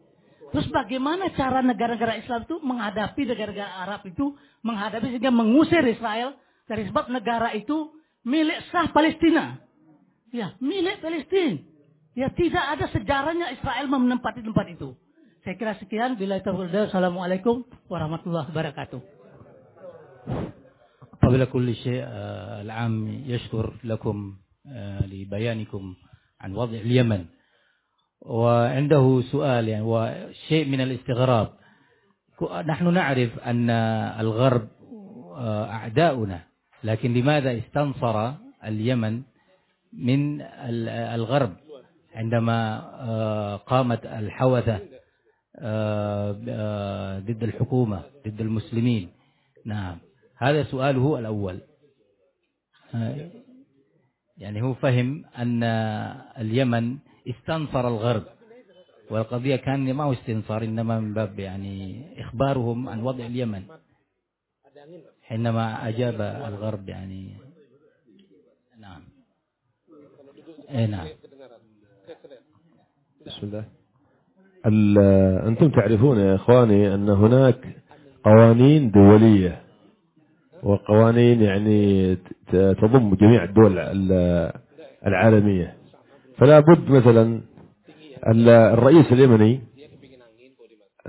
Terus bagaimana cara negara-negara Islam itu menghadapi negara-negara Arab itu menghadapi sehingga mengusir Israel dari sebab negara itu milik sah Palestina. Ya, milik Palestina. Ya, tidak ada sejarahnya Israel menempati tempat itu. Saya kira sekian. Bila itu Assalamualaikum warahmatullahi wabarakatuh. قبل كل شيء العام يشكر لكم لبيانكم عن وضع اليمن. وعنده سؤال يعني وشيء من الاستغراب. نحن نعرف أن الغرب آه، أعداؤنا. لكن لماذا استنصر اليمن من الغرب؟ عندما آه، قامت الحوثة آه، ضد الحكومة ضد المسلمين. نعم. هذا سؤاله الأول. يعني هو فهم أن اليمن استنصر الغرب والقضية كان ما هو استنصار إنما من باب يعني إخبارهم عن وضع اليمن حينما أجاب الغرب يعني. نعم. إيه نعم. بسم الله. أنتم تعرفون يا إخواني أن هناك قوانين دولية وقوانين يعني تضم جميع الدول العالمية. فلا بد مثلا الرئيس اليمني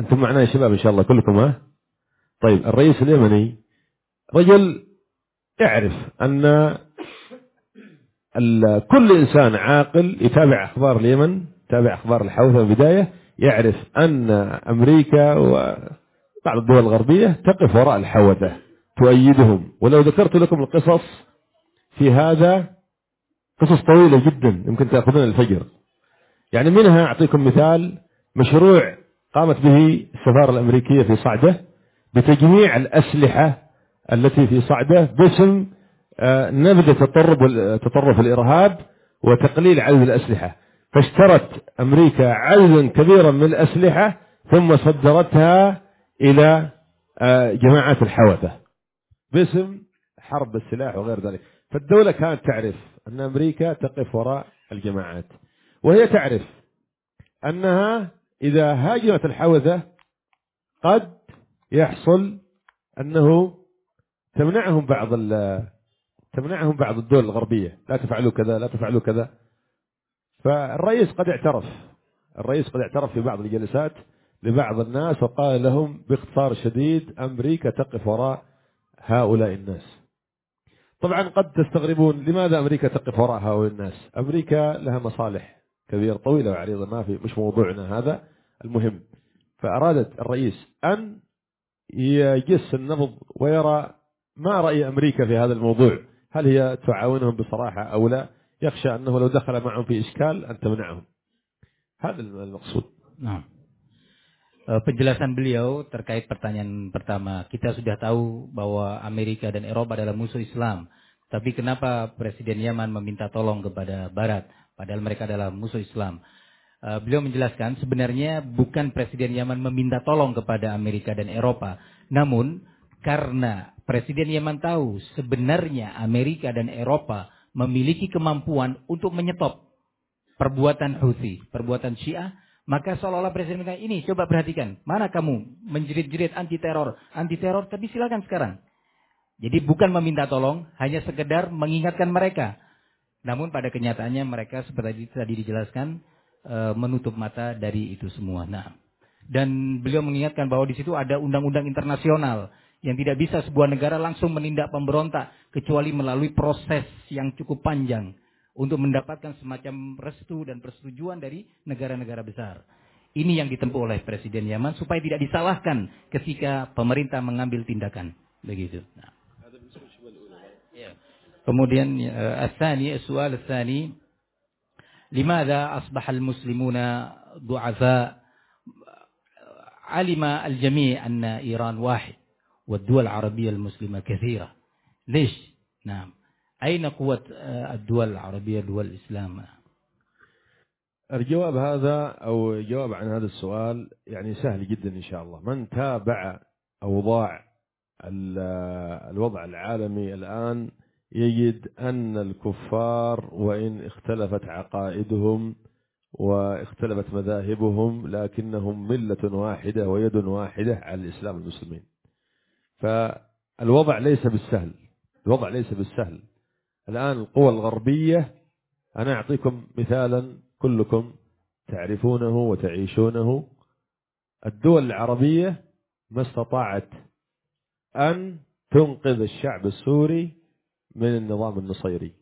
أنتم معنا يا شباب إن شاء الله كلكم ها؟ طيب الرئيس اليمني رجل يعرف أن كل إنسان عاقل يتابع أخبار اليمن يتابع أخبار الحوثة في البداية يعرف أن أمريكا وبعض الدول الغربية تقف وراء الحوثة. تؤيدهم. ولو ذكرت لكم القصص في هذا قصص طويلة جدا يمكن تأخذون الفجر. يعني منها أعطيكم مثال مشروع قامت به السفارة الأمريكية في صعدة بتجميع الأسلحة التي في صعدة باسم آه، نبذ تطرف تطرف الإرهاب وتقليل عدد الأسلحة. فاشترت أمريكا عددا كبيرا من الأسلحة ثم صدرتها إلى آه، جماعات الحوثة. باسم حرب السلاح وغير ذلك. فالدولة كانت تعرف أن أمريكا تقف وراء الجماعات. وهي تعرف أنها إذا هاجمت الحوثة قد يحصل أنه تمنعهم بعض تمنعهم بعض الدول الغربية. لا تفعلوا كذا لا تفعلوا كذا. فالرئيس قد اعترف. الرئيس قد اعترف في بعض الجلسات لبعض الناس وقال لهم باختصار شديد أمريكا تقف وراء هؤلاء الناس. طبعا قد تستغربون لماذا أمريكا تقف وراء هؤلاء الناس. أمريكا لها مصالح كبيرة طويلة وعريضة ما في مش موضوعنا هذا المهم. فأرادت الرئيس أن يجس النبض ويرى ما رأي أمريكا في هذا الموضوع. هل هي تعاونهم بصراحة أو لا؟ يخشى أنه لو دخل معهم في إشكال أن تمنعهم. هذا المقصود. نعم. Penjelasan beliau terkait pertanyaan pertama. Kita sudah tahu bahwa Amerika dan Eropa adalah musuh Islam. Tapi kenapa Presiden Yaman meminta tolong kepada Barat? Padahal mereka adalah musuh Islam. beliau menjelaskan sebenarnya bukan Presiden Yaman meminta tolong kepada Amerika dan Eropa. Namun karena Presiden Yaman tahu sebenarnya Amerika dan Eropa memiliki kemampuan untuk menyetop perbuatan Houthi, perbuatan Syiah, maka seolah-olah Presiden bilang, ini coba perhatikan, mana kamu menjerit-jerit anti teror, anti teror, tapi silakan sekarang. Jadi bukan meminta tolong, hanya sekedar mengingatkan mereka. Namun pada kenyataannya mereka seperti tadi dijelaskan eh, menutup mata dari itu semua. Nah, dan beliau mengingatkan bahwa di situ ada undang-undang internasional yang tidak bisa sebuah negara langsung menindak pemberontak kecuali melalui proses yang cukup panjang untuk mendapatkan semacam restu dan persetujuan dari negara-negara besar. Ini yang ditempuh oleh Presiden Yaman supaya tidak disalahkan ketika pemerintah mengambil tindakan. Begitu. Nah. Kemudian الثاني السؤال الثاني لماذا أصبح المسلمون ضعفاء علم الجميع أن إيران واحد والدول العربية المسلمة كثيرة ليش نعم أين قوة الدول العربية دول الإسلام؟ الجواب هذا أو الجواب عن هذا السؤال يعني سهل جدا إن شاء الله. من تابع أوضاع الوضع العالمي الآن يجد أن الكفار وإن اختلفت عقائدهم واختلفت مذاهبهم لكنهم ملة واحدة ويد واحدة على الإسلام المسلمين فالوضع ليس بالسهل. الوضع ليس بالسهل. الآن القوى الغربية أنا أعطيكم مثالا كلكم تعرفونه وتعيشونه. الدول العربية ما استطاعت أن تنقذ الشعب السوري من النظام النصيري.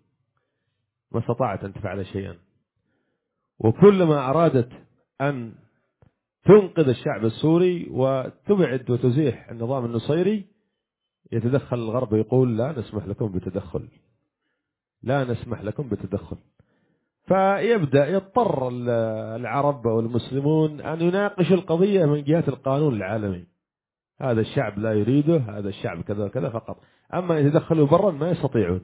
ما استطاعت أن تفعل شيئا. وكلما أرادت أن تنقذ الشعب السوري وتبعد وتزيح النظام النصيري يتدخل الغرب ويقول لا نسمح لكم بتدخل. لا نسمح لكم بتدخل فيبدأ يضطر العرب أو المسلمون أن يناقشوا القضية من جهة القانون العالمي. هذا الشعب لا يريده هذا الشعب كذا وكذا فقط. أما يتدخلوا برا ما يستطيعون.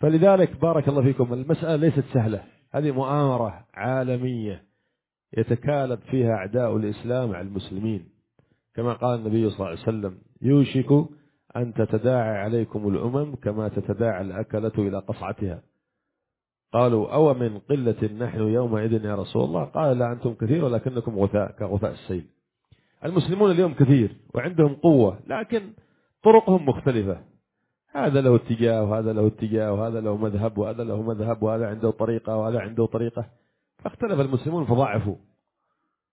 فلذلك بارك الله فيكم المسألة ليست سهلة. هذه مؤامرة عالمية يتكالب فيها أعداء الإسلام على المسلمين. كما قال النبي صلى الله عليه وسلم يوشك أن تتداعى عليكم الأمم كما تتداعى الأكلة إلى قصعتها. قالوا أو من قلة نحن يومئذ يا رسول الله؟ قال لا أنتم كثير ولكنكم غثاء كغثاء السيل المسلمون اليوم كثير وعندهم قوة لكن طرقهم مختلفة. هذا له اتجاه وهذا له اتجاه وهذا له مذهب وهذا له مذهب وهذا عنده طريقة وهذا عنده طريقة. فاختلف المسلمون فضعفوا.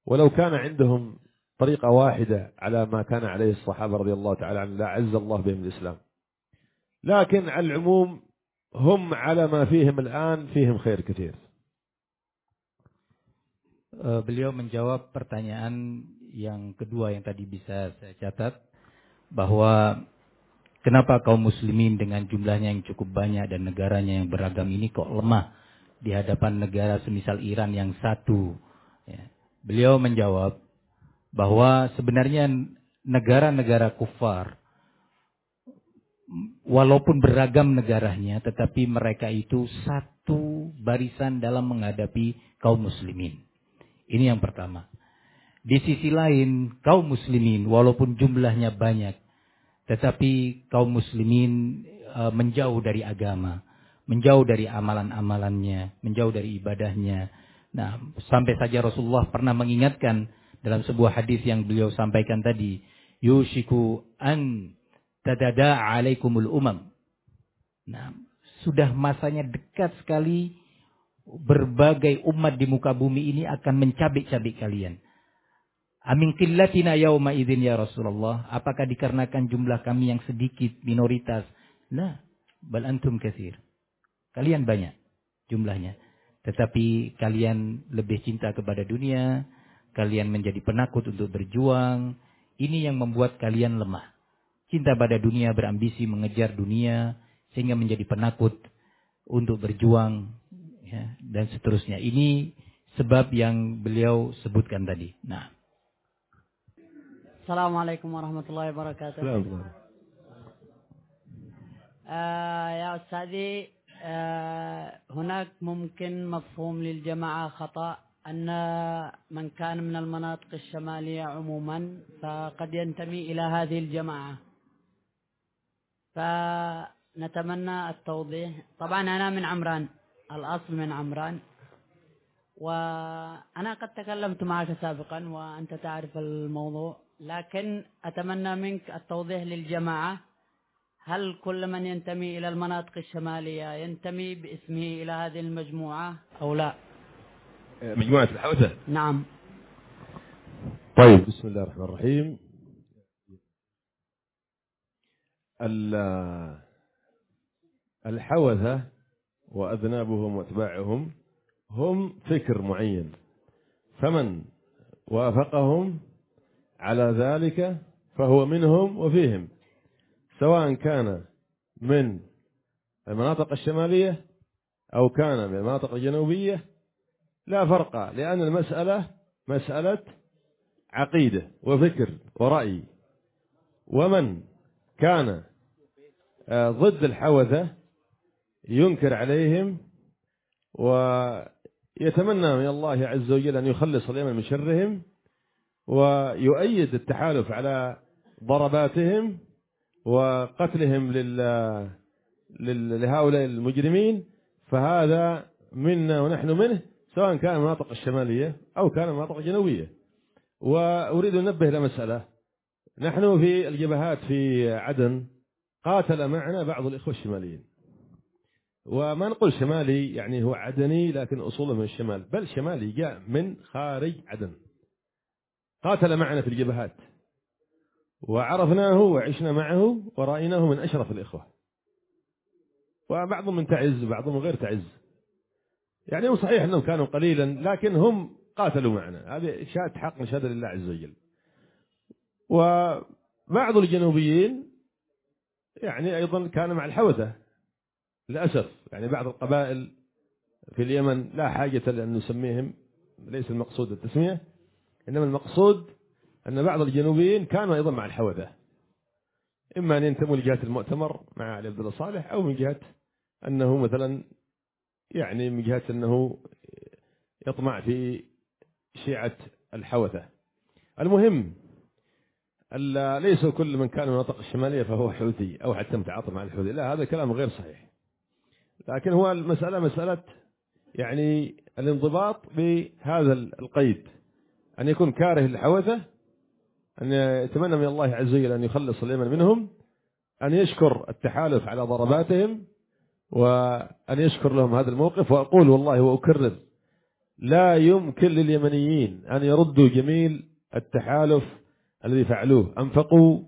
ولو كان عندهم طريقة واحدة على ما كان عليه الصحابة رضي الله تعالى عنهم لا عز الله بهم الإسلام لكن على العموم هم على ما فيهم الآن فيهم خير كثير Beliau menjawab pertanyaan yang kedua yang tadi bisa saya catat bahwa kenapa kaum muslimin dengan jumlahnya yang cukup banyak dan negaranya yang beragam ini kok lemah di hadapan negara semisal Iran yang satu. Ya. Beliau menjawab bahwa sebenarnya negara-negara kufar walaupun beragam negaranya tetapi mereka itu satu barisan dalam menghadapi kaum muslimin. Ini yang pertama. Di sisi lain kaum muslimin walaupun jumlahnya banyak tetapi kaum muslimin e, menjauh dari agama, menjauh dari amalan-amalannya, menjauh dari ibadahnya. Nah, sampai saja Rasulullah pernah mengingatkan dalam sebuah hadis yang beliau sampaikan tadi, yushiku an tadada alaikumul umam. Nah, sudah masanya dekat sekali berbagai umat di muka bumi ini akan mencabik-cabik kalian. Amin qillatina yauma idzin ya Rasulullah. Apakah dikarenakan jumlah kami yang sedikit, minoritas? Nah, bal antum katsir. Kalian banyak jumlahnya. Tetapi kalian lebih cinta kepada dunia, Kalian menjadi penakut untuk berjuang. Ini yang membuat kalian lemah. Cinta pada dunia, berambisi mengejar dunia. Sehingga menjadi penakut untuk berjuang. Ya, dan seterusnya. Ini sebab yang beliau sebutkan tadi. Nah. Assalamualaikum warahmatullahi wabarakatuh. آه يا أستاذي آه هناك ممكن مفهوم للجماعة خطأ أن من كان من المناطق الشمالية عموما فقد ينتمي إلى هذه الجماعة. فنتمنى التوضيح. طبعا أنا من عمران الأصل من عمران. وأنا قد تكلمت معك سابقا وأنت تعرف الموضوع لكن أتمنى منك التوضيح للجماعة. هل كل من ينتمي إلى المناطق الشمالية ينتمي باسمه إلى هذه المجموعة أو لا؟ مجموعة الحوثة. نعم. طيب بسم الله الرحمن الرحيم. الحوثة وأذنابهم وأتباعهم هم فكر معين. فمن وافقهم على ذلك فهو منهم وفيهم. سواء كان من المناطق الشمالية أو كان من المناطق الجنوبية لا فرق لأن المسألة مسألة عقيدة وفكر ورأي. ومن كان آه، ضد الحوثة ينكر عليهم ويتمنى من الله عز وجل أن يخلص اليمن من شرهم ويؤيد التحالف على ضرباتهم وقتلهم لهؤلاء المجرمين. فهذا منا ونحن منه سواء كان المناطق الشمالية أو كان المناطق الجنوبية. وأريد أن أنبه إلى مسألة. نحن في الجبهات في عدن قاتل معنا بعض الإخوة الشماليين. وما نقول شمالي يعني هو عدني لكن أصوله من الشمال بل شمالي جاء من خارج عدن. قاتل معنا في الجبهات. وعرفناه وعشنا معه ورأيناه من أشرف الإخوة. وبعضهم من تعز وبعضهم غير تعز. يعني هو صحيح أنهم كانوا قليلا لكن هم قاتلوا معنا. هذه شهادة حق نشهد لله عز وجل. وبعض الجنوبيين يعني أيضا كان مع الحوثة للأسف. يعني بعض القبائل في اليمن لا حاجة لأن نسميهم ليس المقصود التسمية إنما المقصود أن بعض الجنوبيين كانوا أيضا مع الحوثة. إما أن ينتموا لجهة المؤتمر مع علي عبد الله صالح أو من جهة أنه مثلا يعني من جهة أنه يطمع في شيعة الحوثة. المهم ليس كل من كان من المناطق الشمالية فهو حوثي أو حتى متعاطف مع الحوثي. لا هذا كلام غير صحيح. لكن هو المسألة مسألة يعني الانضباط بهذا القيد. أن يكون كاره للحوثة أن يتمنى من الله عز وجل أن يخلص اليمن منهم أن يشكر التحالف على ضرباتهم وأن يشكر لهم هذا الموقف وأقول والله وأكرر لا يمكن لليمنيين أن يردوا جميل التحالف الذي فعلوه. أنفقوا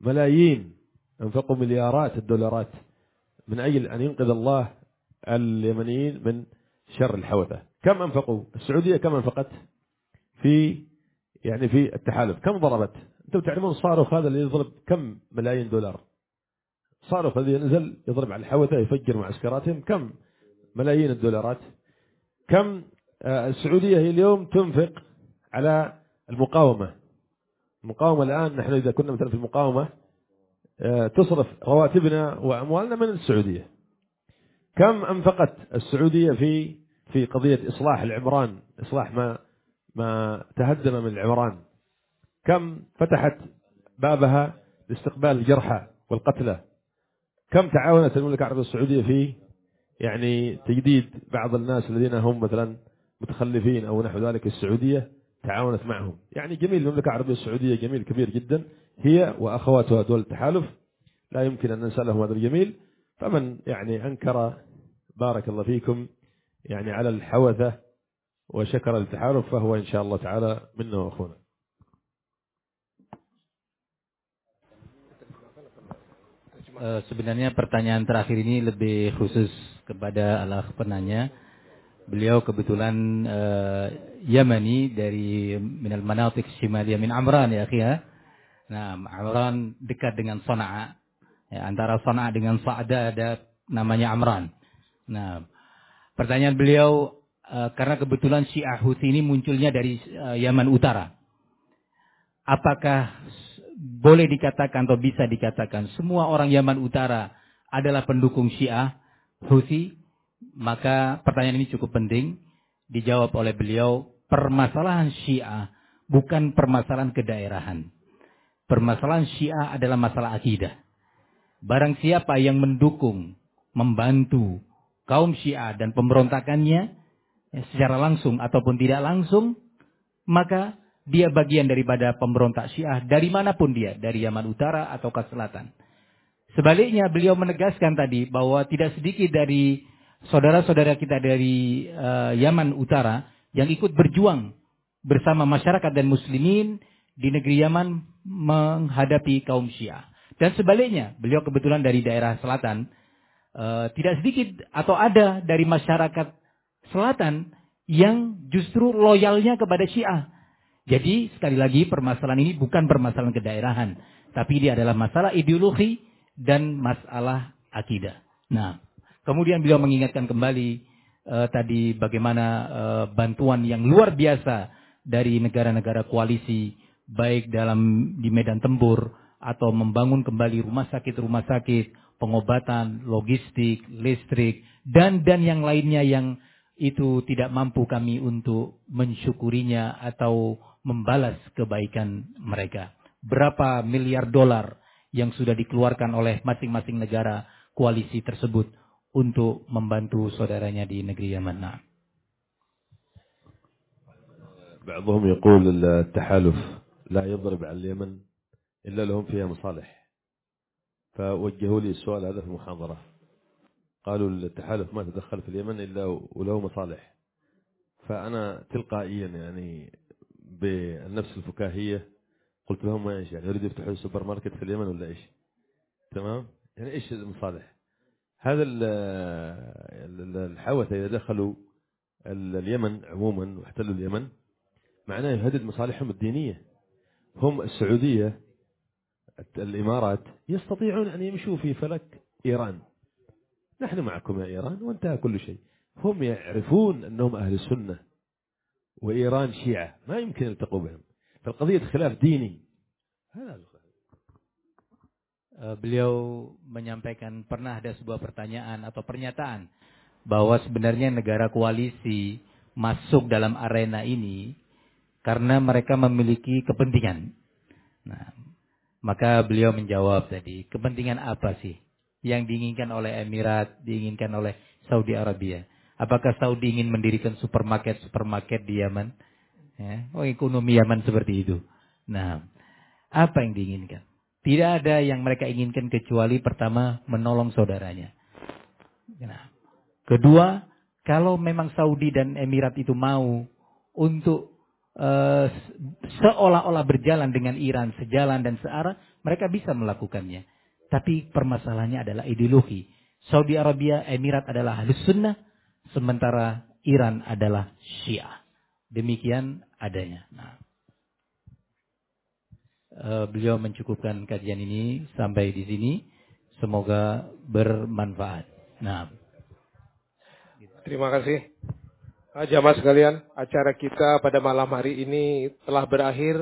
ملايين أنفقوا مليارات الدولارات. من أجل أن ينقذ الله اليمنيين من شر الحوثة. كم أنفقوا؟ السعودية كم أنفقت؟ في يعني في التحالف. كم ضربت؟ أنتم تعلمون الصاروخ هذا اللي يضرب كم ملايين دولار؟ صاروخ الذي ينزل يضرب على الحوثة يفجر معسكراتهم كم ملايين الدولارات؟ كم آه، السعودية هي اليوم تنفق على المقاومة. المقاومة الآن نحن إذا كنا مثلا في المقاومة آه، تصرف رواتبنا وأموالنا من السعودية. كم أنفقت السعودية في في قضية إصلاح العمران؟ إصلاح ما ما تهدم من العمران. كم فتحت بابها لاستقبال الجرحى والقتلى؟ كم تعاونت المملكة العربية السعودية في يعني تجديد بعض الناس الذين هم مثلا متخلفين أو نحو ذلك السعودية تعاونت معهم؟ يعني جميل المملكة العربية السعودية جميل كبير جدا. هي وأخواتها دول التحالف لا يمكن أن ننسى لهم هذا الجميل. فمن يعني أنكر بارك الله فيكم يعني على الحوثة وشكر التحالف فهو إن شاء الله تعالى منا وأخونا. Uh, sebenarnya pertanyaan terakhir ini lebih khusus kepada Allah penanya. Beliau kebetulan uh, Yamani dari minal manatik Shimaliyah min Amran ya akhi. Nah, Amran dekat dengan Sana'a. Ya, antara Sana'a dengan Sa'da ada namanya Amran. Nah, pertanyaan beliau uh, karena kebetulan Syiah Houthi ini munculnya dari Yaman Utara. Apakah boleh dikatakan atau bisa dikatakan semua orang Yaman Utara adalah pendukung Syiah Houthi, maka pertanyaan ini cukup penting dijawab oleh beliau, permasalahan Syiah bukan permasalahan kedaerahan. Permasalahan Syiah adalah masalah akidah. Barang siapa yang mendukung, membantu kaum Syiah dan pemberontakannya ya, secara langsung ataupun tidak langsung, maka dia bagian daripada pemberontak Syiah dari mana pun dia, dari Yaman Utara atau ke selatan. Sebaliknya beliau menegaskan tadi bahwa tidak sedikit dari saudara-saudara kita dari uh, Yaman Utara yang ikut berjuang bersama masyarakat dan muslimin di negeri Yaman menghadapi kaum Syiah. Dan sebaliknya, beliau kebetulan dari daerah selatan, uh, tidak sedikit atau ada dari masyarakat selatan yang justru loyalnya kepada Syiah jadi sekali lagi permasalahan ini bukan permasalahan kedaerahan. Tapi ini adalah masalah ideologi dan masalah akidah. Nah, kemudian beliau mengingatkan kembali uh, tadi bagaimana uh, bantuan yang luar biasa dari negara-negara koalisi baik dalam di medan tempur atau membangun kembali rumah sakit-rumah sakit, pengobatan, logistik, listrik dan dan yang lainnya yang itu tidak mampu kami untuk mensyukurinya atau membalas kebaikan mereka. Berapa miliar dolar yang sudah dikeluarkan oleh masing-masing negara koalisi tersebut untuk membantu saudaranya di negeri Yaman. Nah. بعضهم يقول التحالف لا يضرب على اليمن إلا لهم فيها مصالح فوجهوا لي السؤال هذا في المحاضرة قالوا التحالف ما تدخل في اليمن إلا وله مصالح فأنا تلقائيا يعني بالنفس الفكاهية؟ قلت لهم إيش يعني يريد يفتحوا سوبر ماركت في اليمن ولا إيش؟ تمام؟ يعني إيش المصالح؟ هذا الحوثة إذا دخلوا اليمن عموما واحتلوا اليمن معناه يهدد مصالحهم الدينية. هم السعودية الإمارات يستطيعون أن يمشوا في فلك إيران. نحن معكم يا إيران وانتهى كل شيء. هم يعرفون أنهم أهل السنة. وإيران شيعة ما يمكن يلتقوا بهم فالقضية خلاف ديني هذا beliau menyampaikan pernah ada sebuah pertanyaan atau pernyataan bahwa sebenarnya negara koalisi masuk dalam arena ini karena mereka memiliki kepentingan. Nah, maka beliau menjawab tadi, kepentingan apa sih yang diinginkan oleh Emirat, diinginkan oleh Saudi Arabia? Apakah Saudi ingin mendirikan supermarket-supermarket di Yaman? Ya, oh ekonomi Yaman seperti itu. Nah, apa yang diinginkan? Tidak ada yang mereka inginkan kecuali pertama menolong saudaranya. Nah, kedua, kalau memang Saudi dan Emirat itu mau untuk uh, seolah-olah berjalan dengan Iran sejalan dan searah, mereka bisa melakukannya. Tapi permasalahannya adalah ideologi. Saudi Arabia, Emirat adalah halus sunnah, sementara Iran adalah Syiah. Demikian adanya. Nah, uh, beliau mencukupkan kajian ini sampai di sini. Semoga bermanfaat. Nah. Terima kasih. Ah, jamaah sekalian, acara kita pada malam hari ini telah berakhir.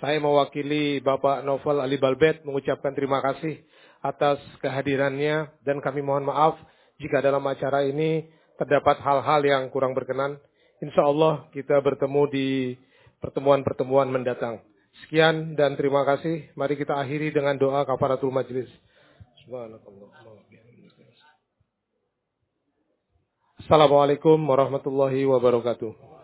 Saya mewakili Bapak Novel Ali Balbet mengucapkan terima kasih atas kehadirannya dan kami mohon maaf jika dalam acara ini terdapat hal-hal yang kurang berkenan. Insya Allah kita bertemu di pertemuan-pertemuan mendatang. Sekian dan terima kasih. Mari kita akhiri dengan doa kafaratul majlis. Assalamualaikum warahmatullahi wabarakatuh.